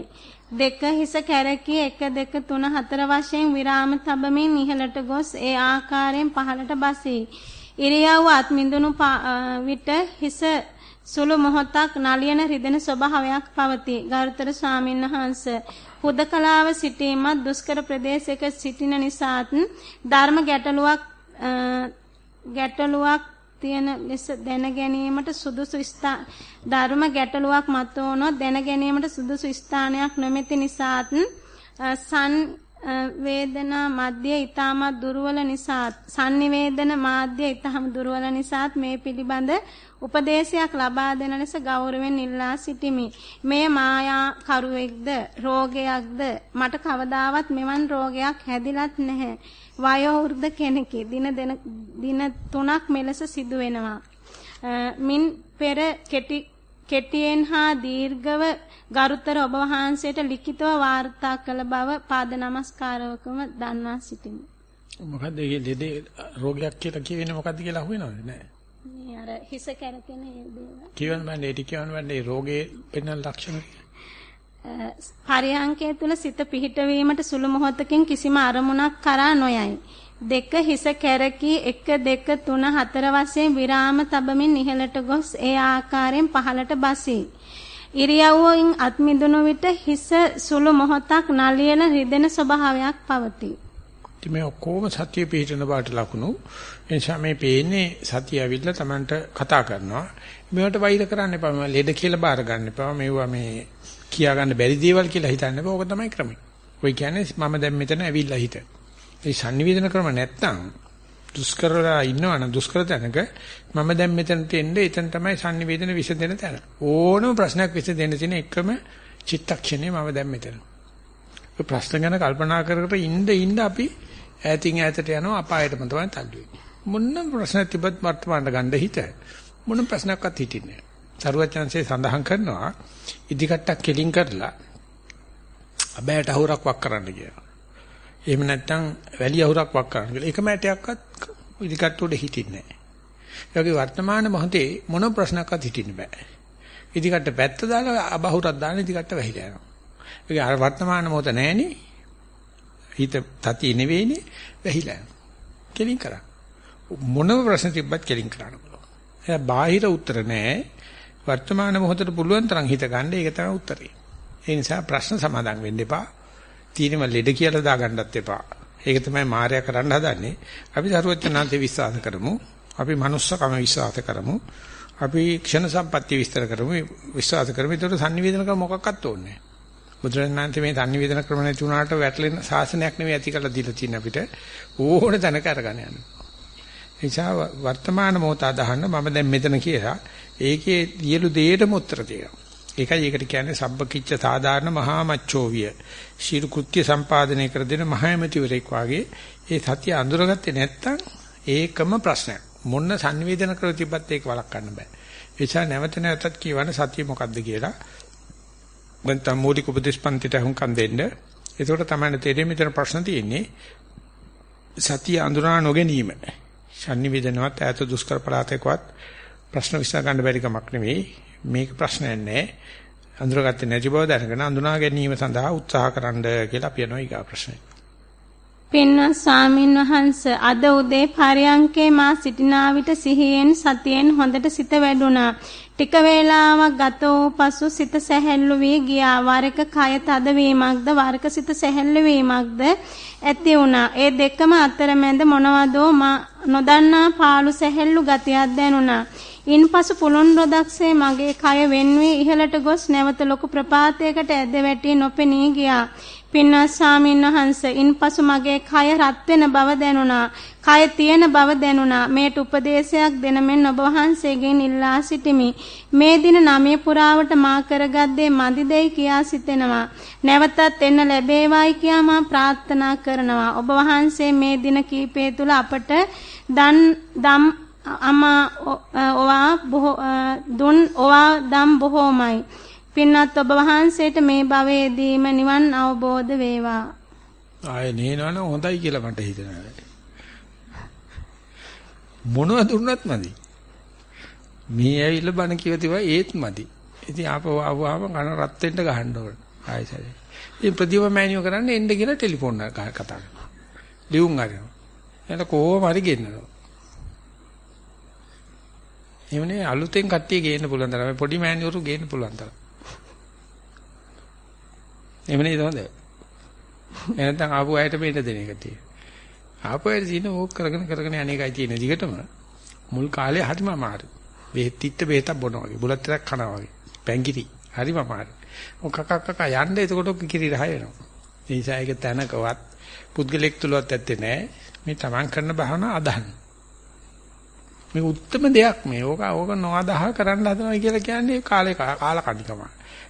දෙක හිස කැරකී 1 2 3 4 වශයෙන් විරාම තබමින් ඉහළට ගොස් ඒ ආකාරයෙන් පහළට බසී. ඉරියව්ව අත්මිඳුණු විට හිස සුළු මොහොතක් නලියන රිදෙන ස්වභාවයක් පවතී. ගරුතර ස්වාමීන් වහන්ස හුදකලාව සිටීමත් දුෂ්කර ප්‍රදේශයක සිටින නිසාත් ධර්ම ගැටලුවක් ගැටලුවක් තියෙන ලෙස දැන ගැනීමට සුදුසු ධර්ම ගැටලුවක් මතුවනොත් දැන ගැනීමට සුදුසු ස්ථානයක් නොමැති නිසාත් සන් වේදනා මධ්‍ය ඊටමත් දුර්වල නිසා sannivedana මාධ්‍ය ඊටම දුර්වල නිසාත් මේ පිළිබඳ උපදේශයක් ලබා දෙන ලෙස ගෞරවයෙන් ඉල්ලා සිටිමි. මෙය මායා කරුවෙක්ද රෝගයක්ද මට කවදාවත් මෙවන් රෝගයක් හැදිලත් නැහැ. වයෝ වෘද්ධ කෙනෙකි. දින දින තුනක් මෙලෙස සිදු වෙනවා. මින් පෙර කෙටි කෙටියෙන් හා දීර්ඝව ගරුතර ඔබ වහන්සේට ලිඛිතව වාර්තා කළ බව පාද නමස්කාරවකම දන්වා සිටිමි. මොකද්ද ඒ ලෙඩේ රෝගයක් කියලා කියවෙන්නේ මොකද්ද කියලා අහුවෙනවද නැහැ? මේ අර හිස කැරකෙන ඒ දේවල්. කියවන බන්නේ ඊට කියවන බන්නේ රෝගේ පෙන්වන ලක්ෂණ පරියංකය තුල සිත පිහිටවීමට සුළු මොහොතකින් කිසිම අරමුණක් කරා නොයයි. දෙක හිස කැරකී 1 2 3 4 වශයෙන් විරාම තබමින් ඉහළට ගොස් ඒ ආකාරයෙන් පහළට බසී. ඉරියව්වෙන් අත් මිදුණු විට හිස සුළු මොහොතක් නලියන රිදෙන ස්වභාවයක් පවතී. ඉතින් මේ ඔක්කොම සතිය පිහිටන බාට ලකුණු. එනිසා මේ පේන්නේ සතිය ඇවිල්ලා Tamanට කතා කරනවා. මේවට වෛර කරන්න එපා. මම ලෙඩ කියලා බාර ගන්න එපා. මේවා මේ කියා ගන්න බැරි දේවල් කියලා හිතන්න එපා. ඕක තමයි ක්‍රමය. ඔය කියන්නේ මම දැන් මෙතන ඇවිල්ලා හිට. ඒ sannivedana ක්‍රම නැත්තම් දුෂ්කරලා ඉන්නවනම් දුෂ්කර තැනක මම දැන් මෙතනට එන්නේ එතන තමයි sannivedana විසඳෙන තැන. ඕනම ප්‍රශ්නයක් විසඳෙන්න තියෙන එකම චිත්තක්ෂණේ මම දැන් මෙතන. ඒ ප්‍රශ්න ගැන කල්පනා කර කර ඉන්න ඉන්න අපි ඈතින් ඈතට යනවා අපායටම තමයි තල්ලු වෙන්නේ. මොන ප්‍රශ්න තිබත් වර්තමානට ගන්න හිත මොන ප්‍රශ්නයක්වත් හිටින්නේ නැහැ. සරුවචනසේ සඳහන් කරනවා ඉදිකට්ටක් කෙලින් කරලා අබෑට අහුරක් වක් කරන්න කියලා. එහෙම නැත්නම් වැලි අහුරක් වක් කරන්න කියලා. එකම ඇටයක්වත් ඉදිකට්ටුවට හිටින්නේ නැහැ. ඒ වගේ වර්තමාන මොහොතේ මොන ප්‍රශ්නයක්වත් හිටින්න බෑ. ඉදිකට්ට පැත්ත දාලා අබහුරක් දාන ඉදිකට්ට වැහිලා යනවා. ඒක අර වර්තමාන මොහොත නැහෙනේ. හිත තති නෙවෙයිනේ වැහිලා යනවා. කෙලින් කරා. මොනම ප්‍රශ්න තිබ්බත් කෙලින් කරන්න පුළුවන්. එයා බාහිර උත්තර නැහැ. වර්තමාන මොහොතට පුළුවන් තරම් හිත ගන්න ඒක තමයි උත්තරේ. ඒ නිසා ප්‍රශ්න සමාදන් වෙන්න එපා. තීනම ලෙඩ කියලා දාගන්නත් එපා. ඒක තමයි මායя කරන්න හදන්නේ. අපි සරුවචනාන්තේ විශ්වාස කරමු. අපි manussකම විශ්වාස කරමු. අපි ක්ෂණ සම්පත්‍ය විස්තර කරමු. විශ්වාස කරමු. ඒකට sannivedana ක්‍රම මොකක්වත් ඕනේ නැහැ. බුදුරජාණන්සේ මේ sannivedana ක්‍රම නැති වුණාට වැටලෙන ශාසනයක් නෙවෙයි ඇති කරලා දීලා තියෙන අපිට ඕන තැනක අරගෙන යන්න. එනිසා වර්තමාන මොහොත අදහන්න මම දැන් මෙතන කියලා ඒකේ සියලු දෙයකටම උත්තර තියෙනවා. ඒකයි ඒකට කියන්නේ සබ්බකිච්ච සාධාරණ මහා මච්චෝවිය. ශීරු කෘත්‍ය සම්පාදනය කර දෙන මහයමතිවරෙක් වාගේ ඒ සතිය අඳුරගත්තේ නැත්තම් ඒකම ප්‍රශ්නයක්. මොන්න sannivedana කර තිබ්බත් ඒක වළක්වන්න බෑ. ඒ නිසා නැවත නැවතත් කියවන සතිය මොකද්ද කියලා නැත්නම් මූලික උපදේශපන්තිට හුම්කම් දෙන්න. එතකොට තමයි තේරෙන්නේ මෙතන ප්‍රශ්න තියෙන්නේ. සතිය අඳුනා නොගැනීම. sannivedanaවත් ඈත දුෂ්කර පළාතකවත් ප්‍රශ්න විසඳ ගන්න බැරි කමක් නෙවෙයි. මේක ප්‍රශ්නයක් නෑ. අඳුරගත්තේ නැති බව දැනගෙන අඳුනා ගැනීම සඳහා උත්සාහ කරන්න කියලා අපි යනවා ඊගා ප්‍රශ්නේ. පින්වත් ස්වාමින් වහන්ස අද උදේ පරයන්කේ මා සිටිනා විට සිහියෙන් සතියෙන් හොඳට සිත වැඩුණා. ටික වේලාවක් ගත වූ පසු සිත සැහැල්ලු වී ගියා. වරක කය තදවීමක්ද වරක සිත සැහැල්ලු වීමක්ද ඇති වුණා. ඒ දෙකම අතරමැද මොනවදෝ මා නොදන්නා පාළු සැහැල්ලු ගතියක් දැනුණා. ඉන්පසු පුළුන් රොදක්සේ මගේ කය වෙන් වී ඉහළට ගොස් නැවත ලොකු ප්‍රපාතයකට ඇද වැටි නොපෙනී ගියා. පින්වත් ස්වාමීන් වහන්ස ඉන්පසු මගේ කය රත් වෙන බව දැනුණා. කය තියෙන බව දැනුණා. මේට උපදේශයක් දෙන මෙන් ඔබ වහන්සේගෙන් ඉල්ලා සිටිමි. මේ දින නමේ පුරාවට මා කරගත් දේ මදිදෙයි කියා සිතෙනවා. නැවතත් එන්න ලැබේවායි කියා මා ප්‍රාර්ථනා කරනවා. ඔබ වහන්සේ මේ දින කීපය තුල අපට දන් දම් අමා ඔවා බොහෝ දුන් ඔවා දම් බොහෝමයි. පින්වත් ඔබ වහන්සේට මේ භවයේදීම නිවන් අවබෝධ වේවා. ආයේ නේනවනම් හොඳයි කියලා මට හිතෙනවා. මොනව දුන්නත් මදි. මේ ඇවිල්ලා බණ කියව තිබා ඒත් මදි. ඉතින් ආපහු ආවම කන රත් වෙන්න ගහන්න ඕන. ආයෙසරේ. ඉතින් ප්‍රතිව මෑනියෝ කරන්නේ එන්න කියලා ටෙලිෆෝන් එක කතා කරනවා. ලියුම් අරනවා. එතන කොහොම හරි ගෙන්නනවා. එවනේ අලුතෙන් කට්ටිය ගේන්න පුළුවන් තරම පොඩි මෑනියෝරු ගේන්න පුළුවන් තරම. එවනේ හොඳ. එහෙනම් ආපු අයට මේක දෙන එක තියෙනවා. ආපු අයට දින ඕක කරගෙන කරගෙන අනේකයි තියෙන දිගටම මුල් කාලේ හරිම අමාරු. බෙහෙත් තිත්ත බෙහෙතක් බොනවා වගේ. බුලත් ටිකක් කනවා වගේ. පැංගිරි. හරිම අමාරු. ඔක කක කක යන්න එතකොට කිරි රහ වෙනවා. ඒ නිසා ඒක තැනකවත් පුද්ගලෙක් තුලවත් ඇත්තේ නැහැ. මේ තමන් කරන භාවනාව අදහන. මේ උත්තරම දෙයක් මේ. ඕක ඕක නොඅදහ කරන්න හදනවා කියලා කියන්නේ කාලේ කාල කණිකම.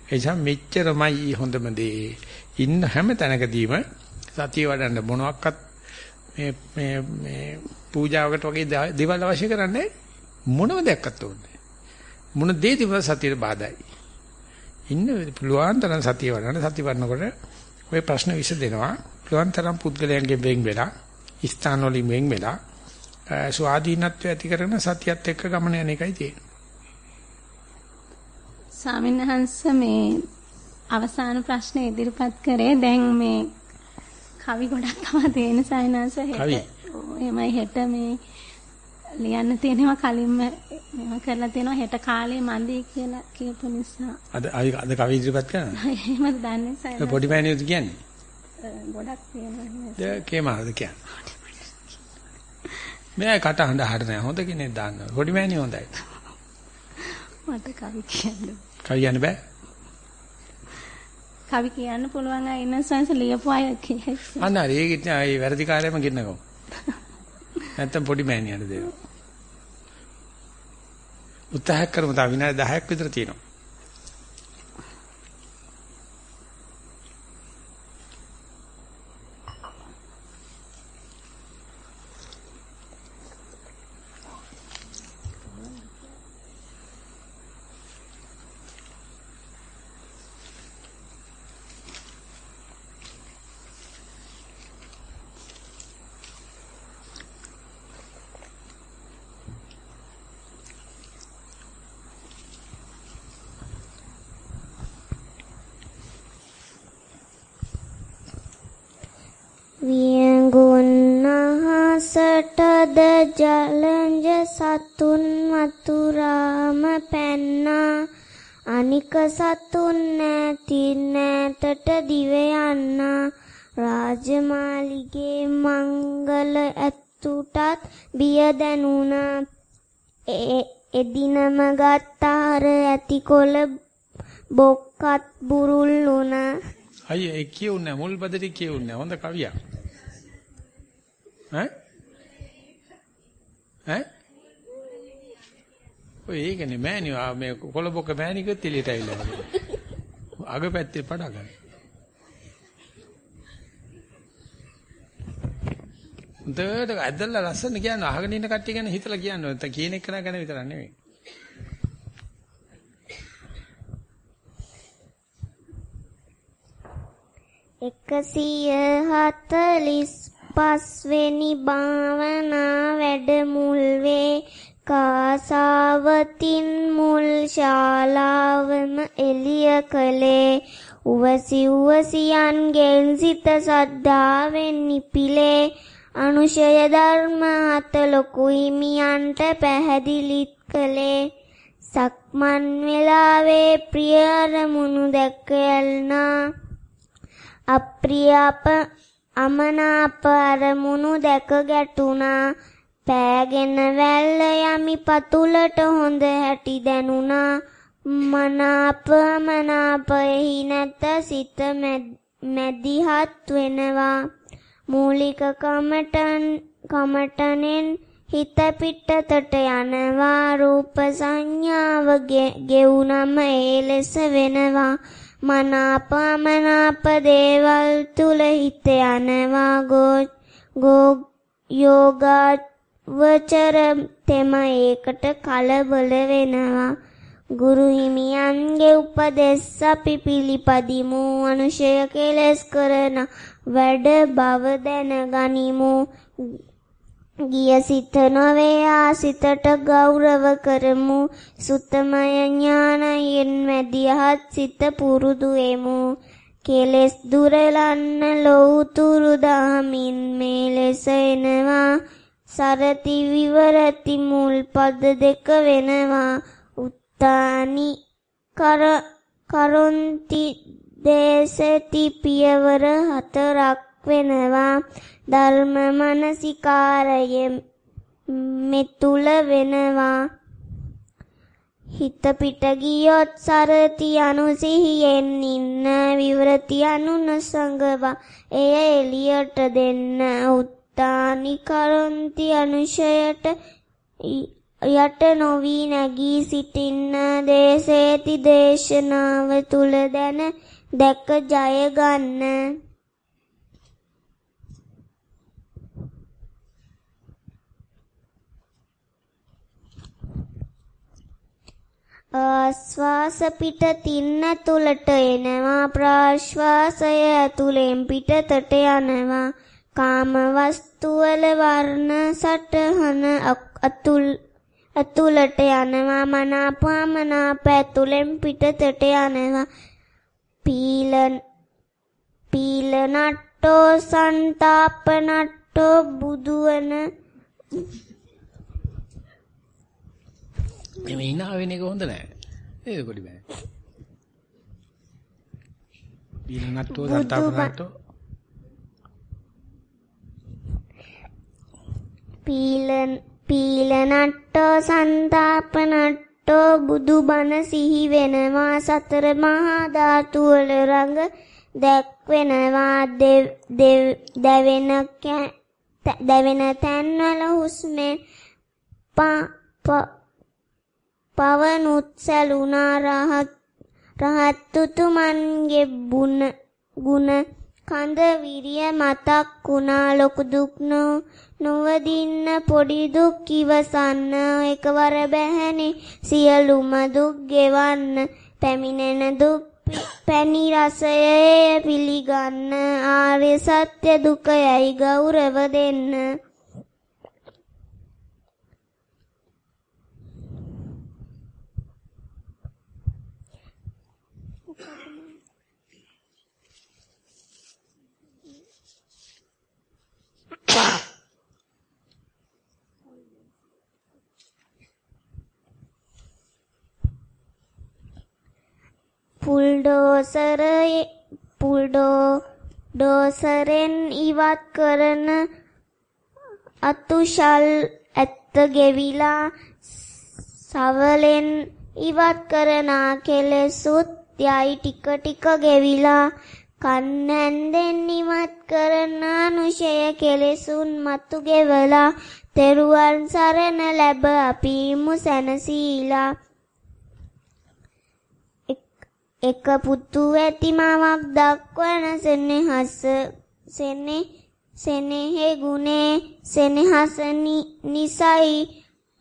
ඒ නිසා මෙච්චරමයි හොඳම දේ. ඉන්න හැම තැනකදීම සතිය වඩන්න මොනවත් මේ මේ මේ පූජාවකට වගේ දේවල් අවශ්‍ය කරන්නේ මොනම දෙයක්වත් ඕනේ. මොන දේ තිබුණා සතියට බාධායි. ඉන්න පුළුවන් තරම් සතිය වඩන්න සතිය වඩනකොට ওই ප්‍රශ්න විසදෙනවා. පුළුවන් තරම් පුද්ගලයන්ගෙන් වෙන් වෙලා ස්ථාන වලින් වෙන් වෙලා ස්වාධීනත්වය ඇති කරගෙන සතියත් එක්ක ගමන යන එකයි තියෙන්නේ. ස්වාමීන් වහන්සේ මේ අවසාන ප්‍රශ්නේ ඉදිරිපත් කරේ දැන් මේ කවි ගොඩක් තමයි තියෙන සයනස හෙට. එහෙමයි හෙට මේ ලියන්න තියෙනවා කලින්ම මෙව කරලා තියෙනවා හෙට කාලේ මන්දී කියලා කියපු නිසා. අද අද කවි ඉදිරිපත් කරනවා. එහෙමද දන්නේ සයනස. පොඩි මෑණියෝද කියන්නේ? ගොඩක් තියෙනවා. ද කේමාද කියන්නේ? මෙයා කට හඳ හරින හොඳ කෙනෙක් දාන්න. පොඩි මෑණිය හොඳයි. මට කවි කියන්න. කවි කියන්න බෑ. කවි කියන්න පුළුවන් අය ඉන්න සංස ලියපු අය කියයි. අන්න හරි ඒක ඉතින් ආයේ වැරදි කාර්යයම ගෙන්නකෝ. නැත්තම් පොඩි මෑණියන්ට දෙනවා. උත්සාහ කරමු තා විනාඩි 10ක් විතර තියෙනවා. ජලංජ සතුන් වතුරාම පැන්නා. අනික සතුන් නැති නැතට දිව යන්නා. රාජමාලිගේ මංගල ඇතුටත් බිය දැනුණා. එදිනම ගත්තාර ඇති කොළ බොක්කත් බුරුල් වුණා. අයියේ ඒ කියුන්නේ මුල් බදටි කියුන්නේ හොඳ කවියක්. ඈ? ඈ ඔය ඒකනේ මෑණි මේ කොළබොක මෑණිකත් එළියට ඇවිල්ලා අග පැත්තේ පඩ ගන්න. උන්ට ඇදලා ලස්සන කියන්නේ අහගෙන ඉන්න කට්ටිය ගැන හිතලා කියන්නේ නැත්නම් කියන එක ගැන විතරක් නෙවෙයි. එකසිය හතලිස් පස්වෙනි භාවනා වැඩමුල්වේ කාසාවතින් මුල් ශාලාවම එළිය කළේ. උවසි උවසියන්ගෙන් සිත සද්ධාවෙන් නිපිලේ. අනුශය ධර්ම හත ලොකු හිමියන්ට පැහැදිලිත් කළේ. සක්මන් වෙලාවේ ප්‍රිය අරමුණු දැක යල්නා අප්‍රිය අප අමනාප අරමුණු දැක ගැටුණා. පෑගෙන වැල්ල යමි පතුලට හොඳ හැටි දැනුණා. මනාප මනාප එහි නැත සිත මැදිහත් වෙනවා. මූලික කමටන් කමටනෙන් හිත පිටතට යනවා. රූප සංඥාව ගෙවුනම ඒ ලෙස වෙනවා. මනාපමනාප දේවල් තුල හිත යනවා. ගෝ යෝගාවචර තෙම ඒකට කලබල වෙනවා. ගුරු හිමියන්ගේ උපදෙස් අපි පිළිපදිමු. අනුශය කෙලස් කරන වැඩ බව දැනගනිමු. ගිය සිත නොවේ ආසිතට ගෞරව කරමු. සුත්තමය ඥානයෙන් මැදිහත් සිත පුරුදු වෙමු. කෙලෙස් දුරලන්න ලෝතුරු දහමින් මේ ලෙස එනවා. සරති විවරති මුල් පද දෙක වෙනවා. උත්තානි කර කරොන්ති දේසති පියවර හතරක් වෙනවා. ධර්ම මනසිකාරය මෙතුල වෙනවා. හිත පිට ගියොත් සරති අනුසිහියෙන් ඉන්න විවරති අනුනසංගවා එය එලියට දෙන්න උත්තානි කරොන්ති අනුශයට යට නොවි නැගී සිටින්න දේශේති දේශනාව තුල දැන දැක ජය ගන්න. ආස්වාස පිට තින්න තුලට එනවා ප්‍රාශ්වාසය ඇතුලෙන් පිටතට යනවා. කාම වස්තු වල වර්ණ සටහන අතුල් ඇතුළට යනවා මනාපමනාප ඇතුළෙන් පිටතට යනවා. පීලන් පීල නට්ටෝ සන්තාප නට්ටෝ බුදුවන මේ hina වෙන එක හොඳ නෑ. ඒක කොඩි බෑ? පීල නට්ටෝ සන්තාප නට්ටෝ පීලන් පීලනට්ටෝ සන්තාපනට්ටෝ බුදුබණ සිහි වෙනවා සතර මහා ධාතු වල රඟ දැක්වෙනවා දැවෙන දැවෙන තැන්වල හුස්මෙන් පවනුත් සැලුනා රහත් රහත් උතුමන්ගේ ගුණ. කඳ විරිය මතක් වුණා. ලොකු දුක් නොවදින්න පොඩි දුක් ඉවසන්න. එකවර බැහැනේ සියලුම දුක් ගෙවන්න. පැමිණෙන දුක් පැණි රසය පිළිගන්න. ආර්ය සත්‍ය දුකයයි ගෞරව දෙන්න. පුල්ඩෝසරයේ පුල්ඩෝ ඩෝසරෙන් ඉවත් කරන අතුෂල් ඇත්ත ගෙවිලා සවලෙන් ඉවත් කරන කෙලෙසුත් යයි ටික ටික ගෙවිලා කන්නැන්දෙන් ඉවත් කරන අනුශය කෙලෙසුන් මතු ගෙවලා තෙරුවන් සරණ ලැබ අපි මුසැනසීලා එක පුතු ඇති මවක් දක්වන සෙනෙහස සෙනෙ සෙනෙහි ගුණේ සෙනෙහස නිසයි.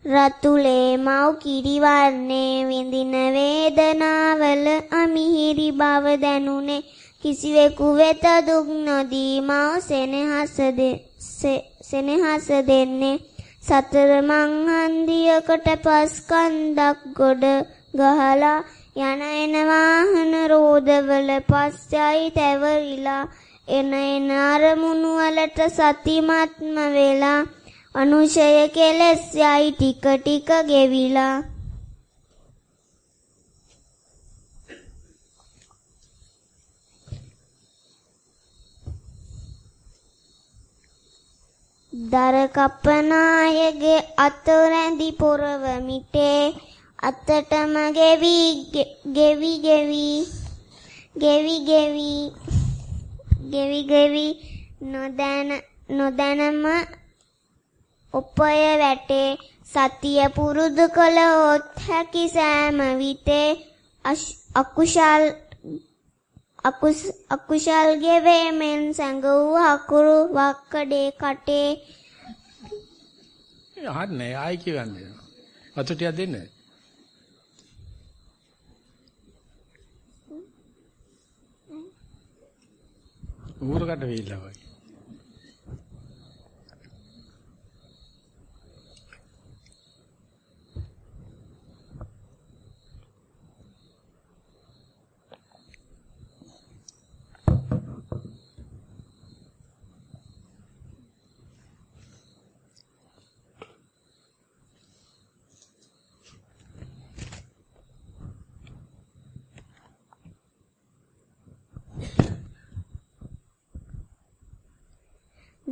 රතුලේ මව් කිරිවන්නේ විඳින වේදනාවල අමිහිරි බව දැනුනේ. කිසිවෙකු වෙත දුක් නොදී මව් සෙනෙහස සෙනෙහස දෙන්නේ. සතර මං හන්දියකට පස් කන්දක් ගොඩ ගහලා යන එන වාහන රෝදවල පස්සයි තැවරිලා එන එන අරමුණු වලට සතිමත්ම වෙලා අනුශය කෙලස් යයි ටික ටික ගෙවිලා දර කපනායගේ අතොරැඳි පොරවමිටේ අතටම ගෙවි ගෙවි ගෙවි ගෙවි ගෙවි ගෙවි ගෙවි නොදැන නොදැනම උපය වැටේ සතිය පුරුදු කළොත් හැකි සෑම විටේ අකුශල් අකුශල් ගෙවීමෙන් සැඟ වූ අකුරු වක්කඩේ කටේ හරිනේ ආයි කියන්නේ වතු ටිකක් දෙන්න ඌරකට වෙයිලා වගේ.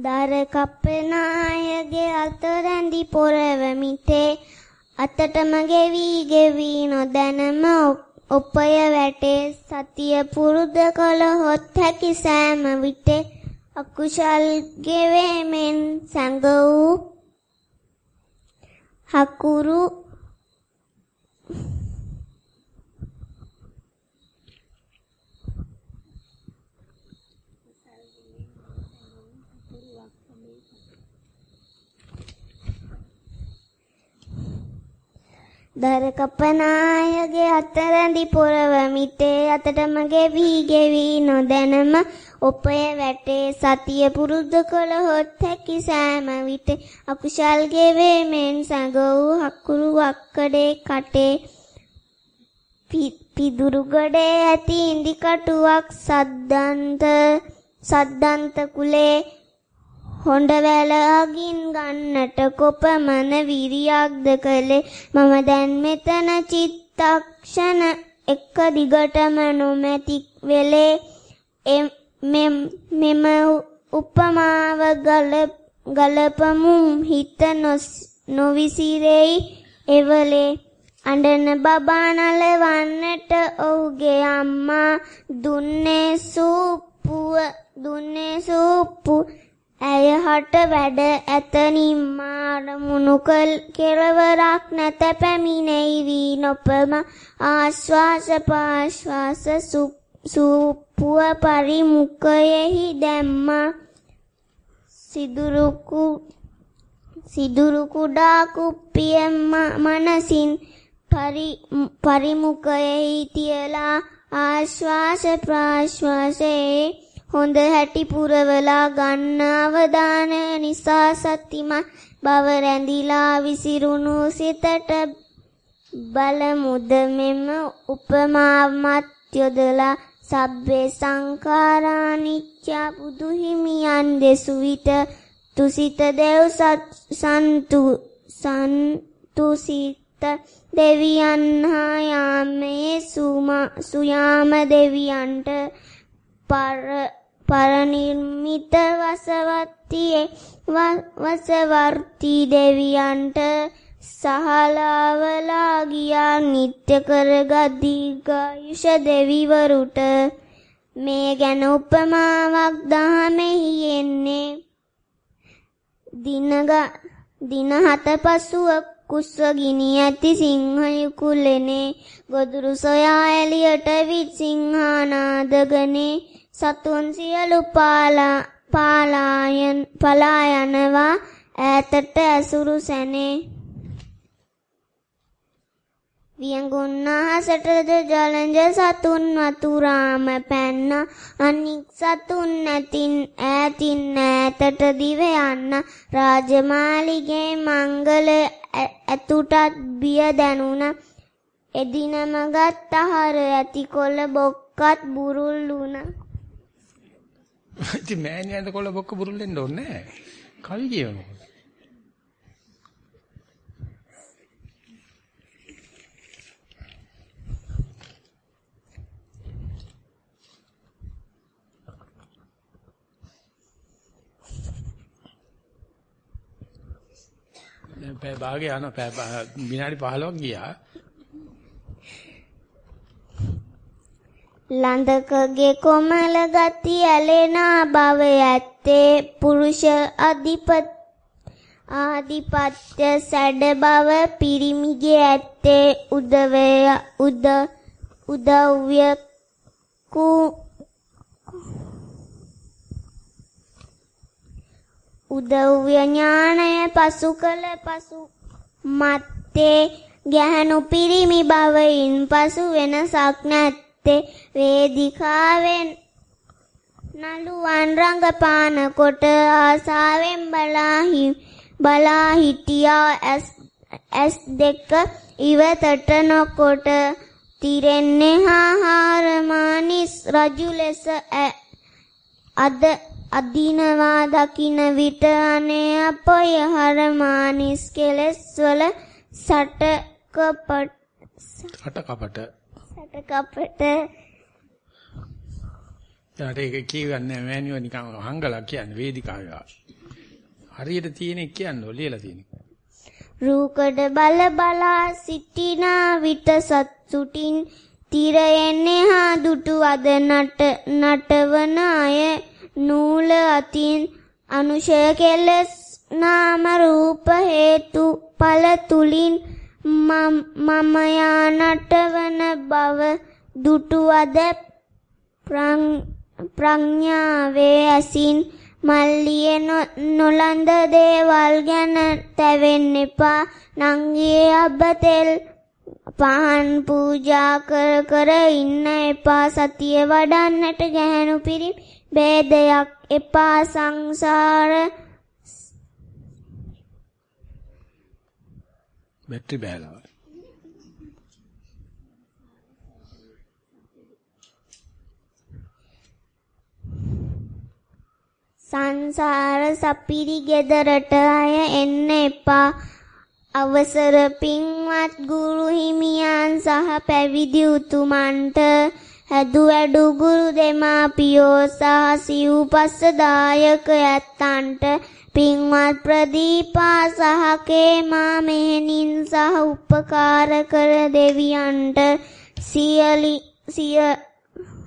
දර කපනායගේ අත රැඳි පොරවමිතේ අතටම ගෙවි ගෙවි නොදැනම ඔපය වැටේ සතිය පුරුද කළහොත් හැකි සෑම විටේ අකුශල් ගෙවෙමින් සැඟ වූ හකුරු දර කපනායගේ අතරැඳි පොරවමිටේ අතටම ගෙවි ගෙවි නොදැනම ඔපය වැටේ සතිය පුරුදු කළහොත් හැකි සෑම විට අකුශල් ගෙවෙමින් සඟ වූ හකුරු වක්කඩේ කටේ පිදුරු ගොඩේ ඇති ඉඳි කටුවක් සද්දන්ත සද්දන්ත කුලේ හොඬ වැල අගින් ගන්නට කොපමණ විරියක්ද කළේ? මම දැන් මෙතන චිත්තක්ෂණ එක දිගටම නොමැති වෙලේ මෙම උපමාව ගලපමු. හිත නොවිසිරෙයි එවලේ. අඬන බබා නලවන්නට ඔහුගේ අම්මා දුන්නේ සූප්පුව දුන්නේ සූප්පු ඇය හට වැඩ ඇතනින් මාරමුණු කල් කෙරවරක් නැත පැමිණෙයි වී නොපම ආශ්වාස පාශ්වාස සූප්පුව පරිමුඛයෙහි දැම්මා. සිදුරුකු සිදුරු කුඩා කුප්පිය මනසින් පරිමුඛයෙහි තියලා ආශ්වාස ප්‍රාශ්වාසයේ හොඳ හැටි පුරවලා ගන්න අවධානය නිසා සතිමත් බව රැඳිලා විසිරුණු සිතට බලමුද මෙම උපමාමත් යොදලා සබ්බේ සංඛාරානිච්චා බුදු හිමියන් දෙසු විට තුසිත දෙව් සන්තු සන්තුසිත දෙවියන් හා යාමේ සුයාම දෙවියන්ට පර පරනිර්මිත වසවත්තියේ වසවර්ති දෙවියන්ට සහලාවලා ගියා. නිත්‍ය කරගත් දීර්ඝායුෂ දෙවිවරුට මේ ගැන උපමාවක් දහමෙහි එන්නේ. දිනග දින හත පසුව කුස්ව ගිනි ඇති සිංහ යකුලෙනේ ගොදුරු සොයා එළියට විත් සිංහානාදගනේ. සතුන් සියලු පාලා පාලායන් පලා යනවා ඈතට ඇසුරු සැනේ. වියඟුන්නාහසටද ජලජ සතුන් වතුරාම පැන්න අනික් සතුන් නැතින් ඈතින් ඈතට දිව යන්න. රාජමාලිගේ මංගල ඇතුටත් බිය දැනුණ එදිනම ගත් ආහාර ඇති කොළ බොක්කත් බුරුල් වුණා. ඉතින් මෑණියන්ට කොළ බොක්ක බුරුල් වෙන්න ඕනේ නැහැ. කවි කියවනවා. දැන් පැය භාගය යනවා පැය විනාඩි 15ක් ගියා. ලඳකගේ කොමල ගති ඇලෙන බව ඇත්තේ පුරුෂ අධිපත් ආධිපත්‍ය සැඩ බව පිරිමිගේ ඇත්තේ උදවය උද උදව්‍ය කු උදව්‍ය ඥානය පසු කළ පසු මත්තේ ගැහණු පිරිමි බවයින් පසු වෙනසක් නැත්තේ වේදිකාවෙන් නළුවන් රංගපාන කොට ආසාවෙන් බලාහි බලා හිටියා ඇස් දෙක ඉවතට නොකොට. තිරෙන්නේ ආහාරමානිස් රජු ලෙස අද අදිනවා දකින විට අනේ අපය හරමානිස් කෙලස් වල සටකපට සටකපට. සටකපට යාට ඒක කියවන්නේ මෑනියෝ නිකන් හංගලා කියන්නේ වේදිකාවේ. හරියට තියෙන කියන්න ලියලා තියෙන. රූකඩ බල බලා සිටිනා විට සත්සුටින් තිරයෙන්නේ හා දුටු අද නට නටවන අය නූල අතින් අනුශය කෙලස් නාම රූප හේතු ඵල තුලින් මම යා නටවන බව දුටු අද ප්‍රඥාවේ ඇසින් මල්ලියේ නොලඳ දේවල් ගැන තැවෙන්න එපා නංගියේ අබ්බතෙල් පහන් පූජා කර කර ඉන්න එපා. සතිය වඩන්නට ගැහැණු පිරිමි ભેදයක් එපා. සංසාර බැටරි බෑලා. සංසාර සපිරි ගෙදරට අය එන්න එපා. අවසර පින්වත් ගුරු හිමියන් සහ පැවිදි උතුමන්ට හැදු වැඩු ගුරු දෙමාපියෝ සහ සිව්පස්ස දායක ඇත්තන්ට පින්වත් ප්‍රදීපා සහ කේමා මෙහෙණින් සහ උපකාර කර දෙවියන්ට සියලි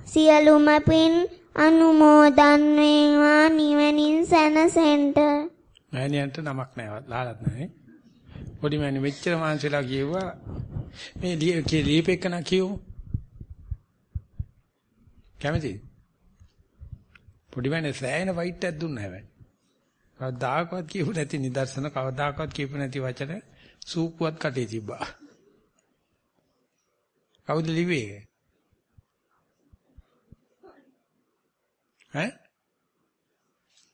සියලුම පින් අනුමෝදන් වේවා නිවනින් සැනසෙන්ට මෑණියන්ට නමක් නැහැ ලාලත් නැහැ පොඩි මෑණි මෙච්චර මාංශලා කියුවා මේ ලියපෙකන කියමු කැමතිද? පොඩි මෑණි සෑහෙන ෆයිට් එකක් දුන්නා හැබැයි. කවදාකවත් කියපු නැති නිදර්ශන කවදාකවත් කියපු නැති වචන සූපුවත් කටේ තිබ්බා කවුද ලිව්වේ ඈ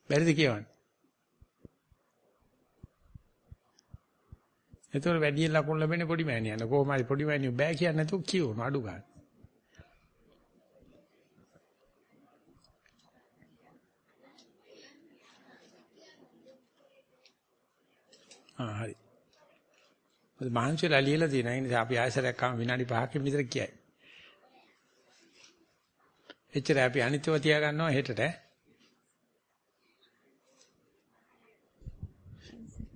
බැරිද කියවන්න ඒතකොට වැඩි ලකුණු ලැබෙන්නේ පොඩි මෑණියන්ට. කොහොම හරි පොඩි මෑණියෝ බෑ කියන්නේ නැතුව කියවන අඩු ගන්න. ආ හරි. මොකද මහන්සියලා ලියලා තියෙන නිසා අපි ආයසරයක් ආව විනාඩි 5කින් විතර කියයි. එච්චර අපි අනිත්‍යව තියා ගන්නවා හෙටට ඈ.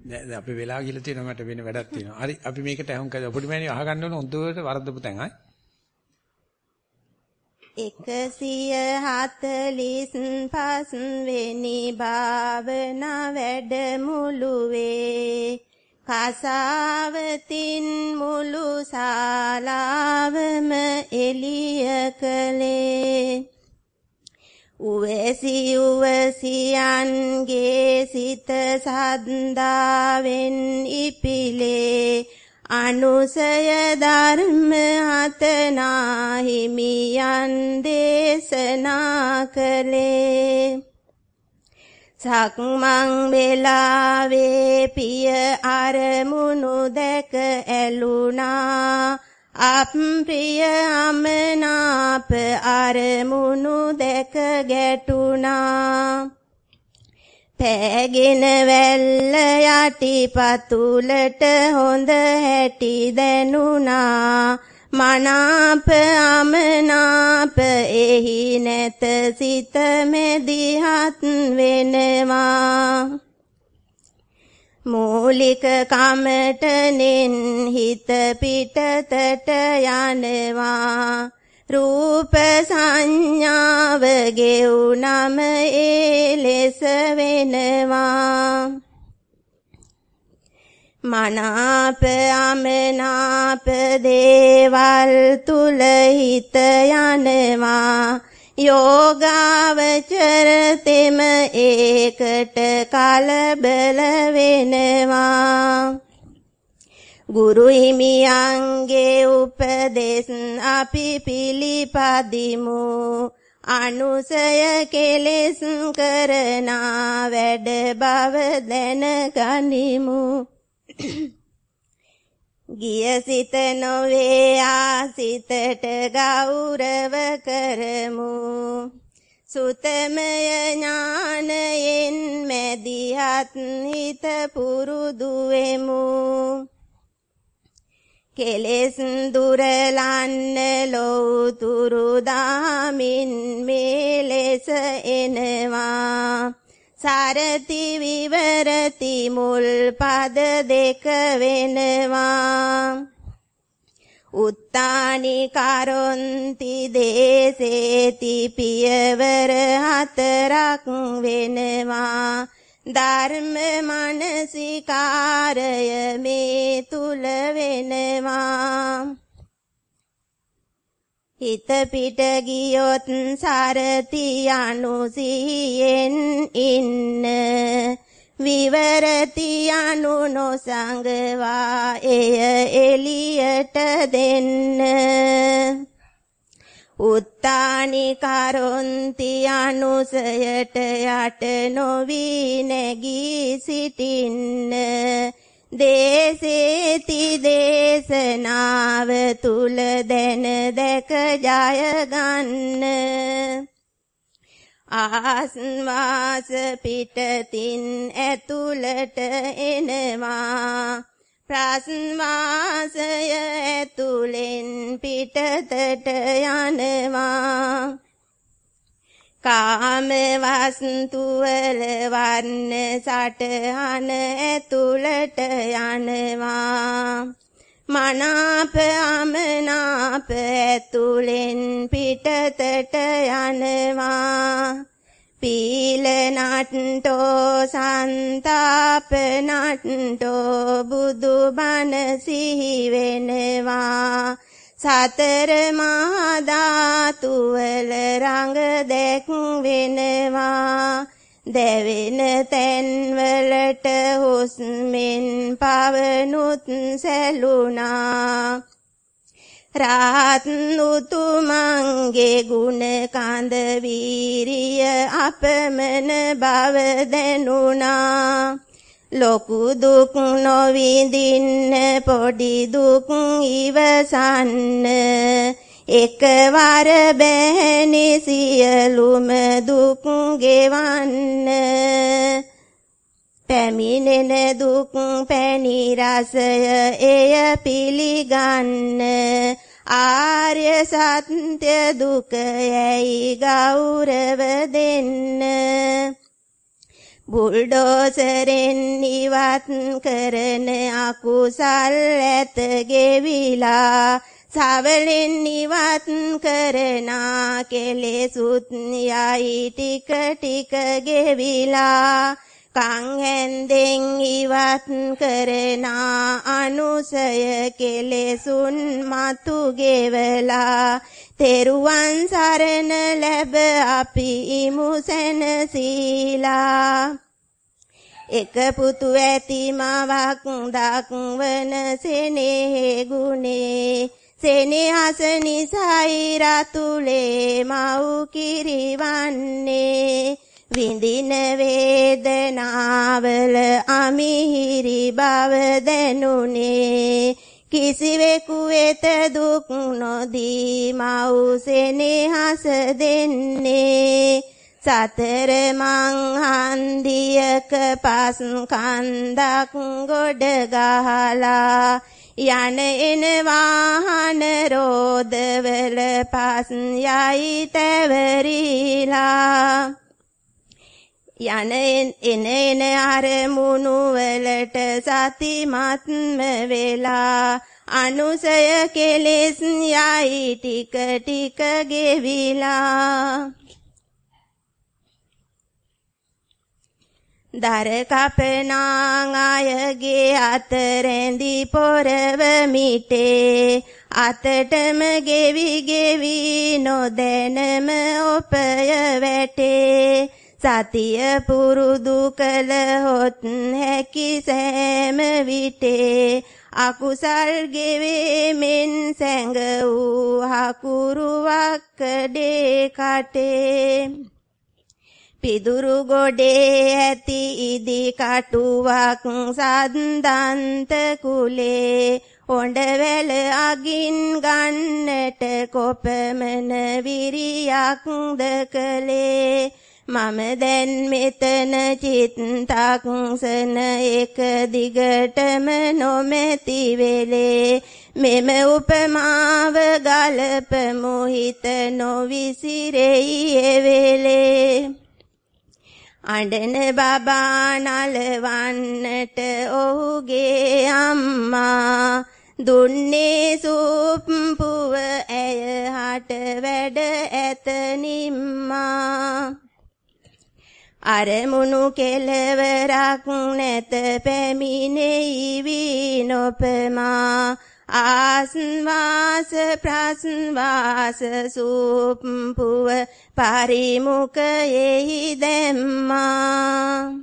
දැන් අපි වෙලා ගිහලා තියෙනවා මට වෙන වැඩක් තියෙනවා. හරි අපි මේකට අහුන් කළා. පොඩි මෑණියෝ අහගන්න ඕන හොඳට වරද්දපු තැන් ආයි. 145 වෙනි භාවනා වැඩමුළුවේ කසාවතින් මුළු ශාලාවම එළිය කළේ උවැසි උවැසියන්ගේ සිත සද්දාවෙන් ඉපිලේ. අනුසය ධර්ම හතනා හිමියන් දේශනා කළේ. සක්මන් වෙලාවේ පිය අරමුණු දැක ඇලුනා. අප්‍රිය අමනාප අරමුණු දැක ගැටුණා පෑගෙන වැල්ල යටිපතුලට හොඳ හැටි දැනුණා. මනාප අමනාප එහි නැත සිත මෙදිහත් වෙනවා. මූලික කමටනෙන් හිත පිටතට යනවා. රූප සංඥාව ගෙවුනම ඒ ලෙස වෙනවා. මනාප අමනාප දේවල් තුල හිත යනවා. යෝගාවචර තෙම ඒකට කලබල වෙනවා. ගුරු හිමියන්ගේ උපදෙස් අපි පිළිපදිමු. අනුසය කෙලෙස් කරනා වැඩ බව දැනගනිමු ගිය සිත නොවේ ආසිතට ගෞරව කරමු. සුතමය ඥානයෙන් මැදිහත් හිත පුරුදු වෙමු. කෙලෙස් දුරලන්න ලෝතුරු දාමින් මේ ලෙස එනවා. සරති විවරති මුල් පද දෙක වෙනවා. උත්තානි කරොන්ති දේසේති පියවර හතරක් වෙනවා. ධර්ම මනසිකාරය මේ තුල වෙනවා. හිත පිට ගියොත් සරති අනුසියෙන් ඉන්න. විවරති අනු නොසංගවා එය එලියට දෙන්න. උත්තානි කරොන්ති අනුසයට යට නොවී නැගී සිටින්න. දේසේති දේශනාව තුල දැන දැක ජය ගන්න. ආස්වාස පිටතින් ඇතුළට එනවා. ප්‍රස්වාසය ඇතුලෙන් පිටතට යනවා. කාම වස්තු වල වර්ණ සටහන ඇතුළට යනවා. මනාප අමනාප ඇතුලෙන් පිටතට යනවා. පීල නට්ටෝ සන්තාප නට්ටෝ බුදු බණ සිහි වෙනවා සතර මහා ධාතු වල රඟ දැක් වෙනවා. දැවෙන තැන් වලට හුස්මෙන් පවනුත් සැලුණා. රාත් උතුමන්ගේ ගුණ කඳ වීරිය අපමණ බව දැනුණා. ලොකු දුක් නොවිඳින්න පොඩි දුක් ඉවසන්න. එකවර බෑනි සියලුම දුක් ගෙවන්න. පැමිණෙන දුක් පැණි රසය එය පිළිගන්න. ආර්ය සත්‍ය දුක යයි ගෞරව දෙන්න. බුල්ඩෝසරෙන් ඉවත් කරන අකුසල් ඇත ගෙවිලා සවලෙන් ඉවත් කරනා කෙලෙසුත් යයි ටික ටික ගෙවිලා කං හැන්දෙන් ඉවත් කරනා අනුසය කෙලෙසුන් මතු ගෙවලා තෙරුවන් සරණ ලැබ අපි ඉමුසෙන සීලා. එක පුතු ඇති මවක් දක්වන සෙනෙහි ගුණේ සෙනෙහස නිසයි රතුලේ මව් කිරිවන්නේ. විඳින වේදනාවල අමිහිරි බව දැනුනේ. කිසිවෙකු වෙත දුක් නොදී මව්සෙනෙහස දෙන්නේ. සතර මං හන්දියක පස් කන්දක් ගොඩ ගහලා යන එන වාහන රෝදවල පස් යයි තැවරිලා. යන එන එන අරමුණු වලට සතිමත්ම වෙලා. අනුසය කෙලෙස් යයි ටික ටික ගෙවිලා. දර කපනාං අයගේ අතරැඳි පොරව මිටේ. අතටම ගෙවි ගෙවි නොදැනම ඔපය වැටේ. සතිය පුරුදු කළහොත් හැකි සෑම විටේ අකුසල් ගෙවෙමින් සැඟ වූ හකුරුවක් කඩේ කටේ. පිදුරු ගොඩේ ඇති ඉදි කටුවක් සද්දන්ත කුලේ හොඬවැල අගින් ගන්නට කොපමණ විරියක්ද කලේ මම දැන් මෙතන චිත්තක්සන එක දිගටම නොමැති වෙලේ. මෙම උපමාව ගලපමු හිත නොවිසිරෙයි එවෙලේ අඬන බබා නලවන්නට ඔහුගේ අම්මා දුන්නේ සුප්පුව ඇය හට වැඩ ඇත නිම්මා. අරමුණු කෙලවරක් නැත පැමිණෙයි විනොපමා. ආස්වාස ප්‍රස්වාස සුප්පුව පරිමුඛයෙහි දැම්මා.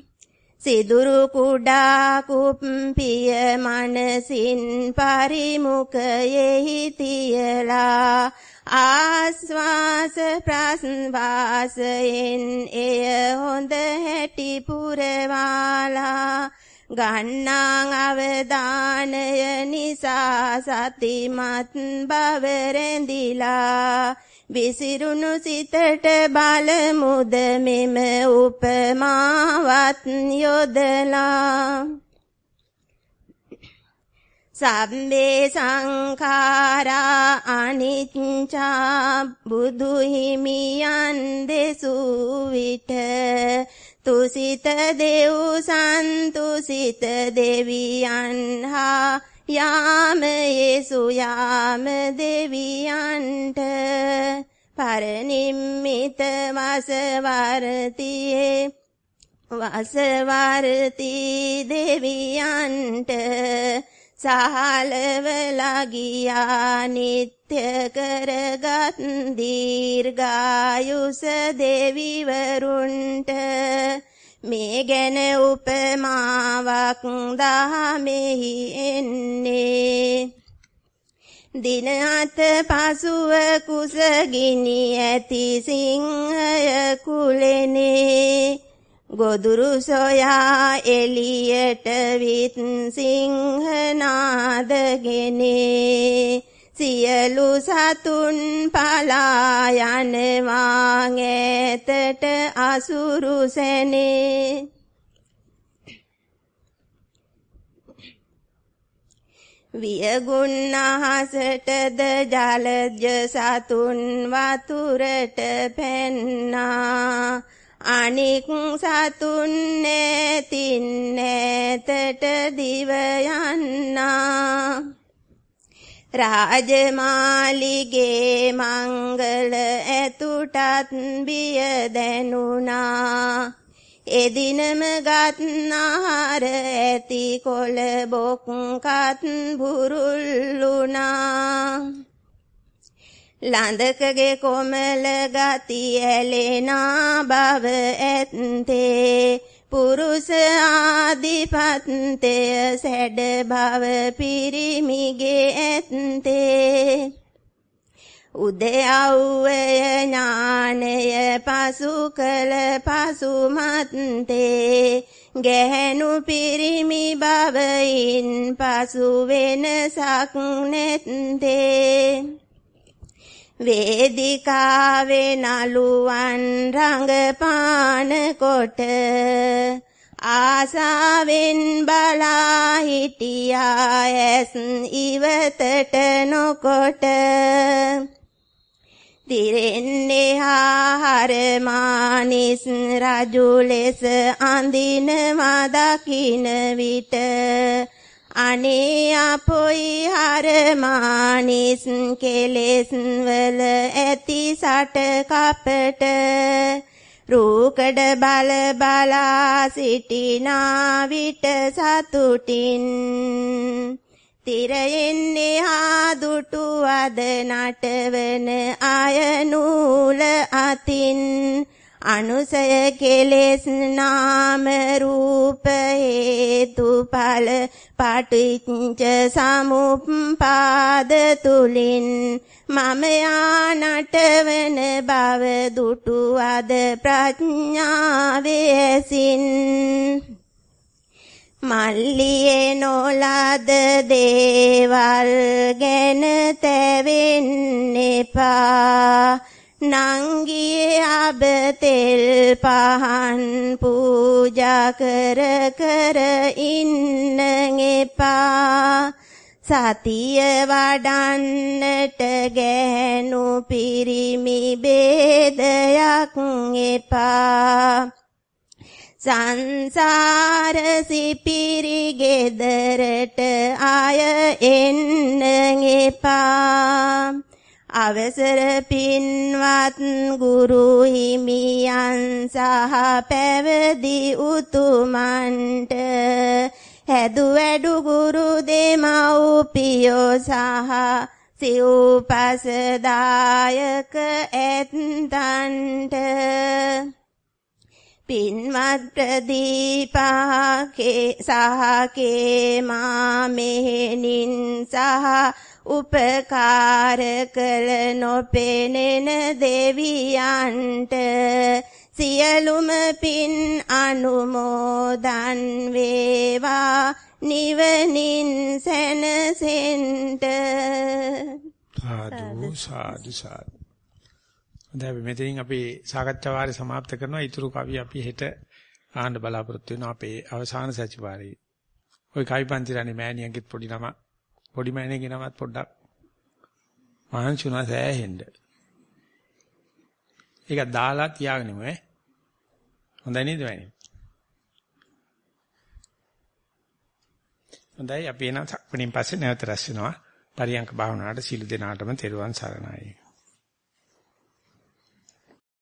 සිදුරු කුඩා කුප්පිය මනසින් පරිමුඛයෙහි තියලා ආස්වාස ප්‍රස්වාසයෙන් එය හොඳ හැටි පුරවාලා ගන්නාං අවදානය නිසා සතිමත් බව රැඳිලා විසිරුණු සිතට බලමුද මෙම උපමාවත් යොදලා සබ්බේ සංඛාරා අනිච්චා බුදු හිමියන් දෙසු විට තුසිත දෙව් සන්තුසිත දෙවියන් හා යාම යේසු යාම දෙවියන්ට පරිනිම්මිත වසවර්තියේ වසවර්ති දෙවියන්ට සහලවලා ගියා නිත්‍ය කරගත් දීර්ඝායුෂ දෙවිවරුන්ට මේ ගැන උපමාවක් දහමෙහි එන්නේ දින අත පසුව කුසගිනි ඇති සිංහය කුලෙනේ ගොදුරු සොයා එලියට විත් සිංහනාදගෙනේ. සියලු සතුන් පලා යනවා ඈතට අසුරු සැනේ. වියගුන්නහසටද ජලජ සතුන් වතුරට පැන්නා. අනික් සතුන් නැතින් නැතට දිව යන්නා. රාජමාලිගේ මංගල ඇතුටත් බිය දැනුණා. එදිනම ගත්නාහාර ඇති කොළ බොක්කත් බුරුල්ලුණා ලඳකගේ කොමල ගති ඇලෙනා බව ඇත්තේ. පුරුෂ ආදිපත්තය සැඩ බව පිරිමිගේ ඇත්තේ. උදයව්වය ඥානය පසු කළ පසුමත්තේ. ගැහැණු පිරිමි බවයින් පසු වෙනසක් නැත්තේ. වේදිකාවේ නළුවන් රඟපාන කොට ආසාවෙන් බලා හිටියා ඇස් ඉවතට නොකොට දිරෙන්නේ හරමානිස් රජු ලෙස අඳිනවා දකින විට අනේ අපොයි හරමානිස් කෙලෙස් වල ඇති සට කපට. රූකඩ බල බලා සිටිනා විට සතුටින්. තිරයෙන්නේ හා දුටු අද නටවන අයනූල අතින්. අනුසය කෙලෙස් නාම රූප හේතුඵල පටිච්ච සමුප්පාද තුලින් මම යානටවන බව දුටු අද ප්‍රඥාවේ ඇසින්. මල්ලියේ නොලද දේවල් ගැන තැවෙන්න එපා. නංගියේ අබ තෙල් පහන් පූජා කර කර ඉන්න එපා. සතිය වඩන්නට ගැහණු පිරිමි බේදයක් එපා. සංසාර සිපිරි ගෙදරට ආය එන්න එපා. අවසර පින්වත් ගුරු හිමියන් සහ පැවදි උතුමන්ට හැදු වැඩු ගුරු දෙමව්පියෝ සහ සිව්පසදායක ඇත්තන්ට පින්වත් ප්‍රදීපාකේ සහකේ මා මෙහෙණින් සහ උපකාර කළ නොපෙනෙන දෙවියන්ට සියලුම පින් අනුමෝදන් වේවා. නිවනින් සැනසෙන්ට සාදු සාදු සාදු. දැන් අපි මෙතනින් අපි සාකච්ඡා වාරය સમાપ્ત කරනවා. ඊතුරු කවි අපි හෙට ආන්න බලාපොරොත්තු වෙනවා අපේ අවසාන සැසිවාරයේ. ওই කවි පන්තිරණේ මෑණියන්ගෙත් පොඩි ළමා පොඩි මෑණියගේ නමත් පොඩ්ඩක් මහන්සිුණා සෑහෙන්න. ඒක දාලා තියාගෙන ඉමු ඈ. හොඳයි නේද මෑණියන්? හොඳයි අපි එන සක්මණින් පස්සේ නැවත රැස් වෙනවා. පරියංක භාවනාවට සීල දෙනාටම තෙරුවන් සරණයි.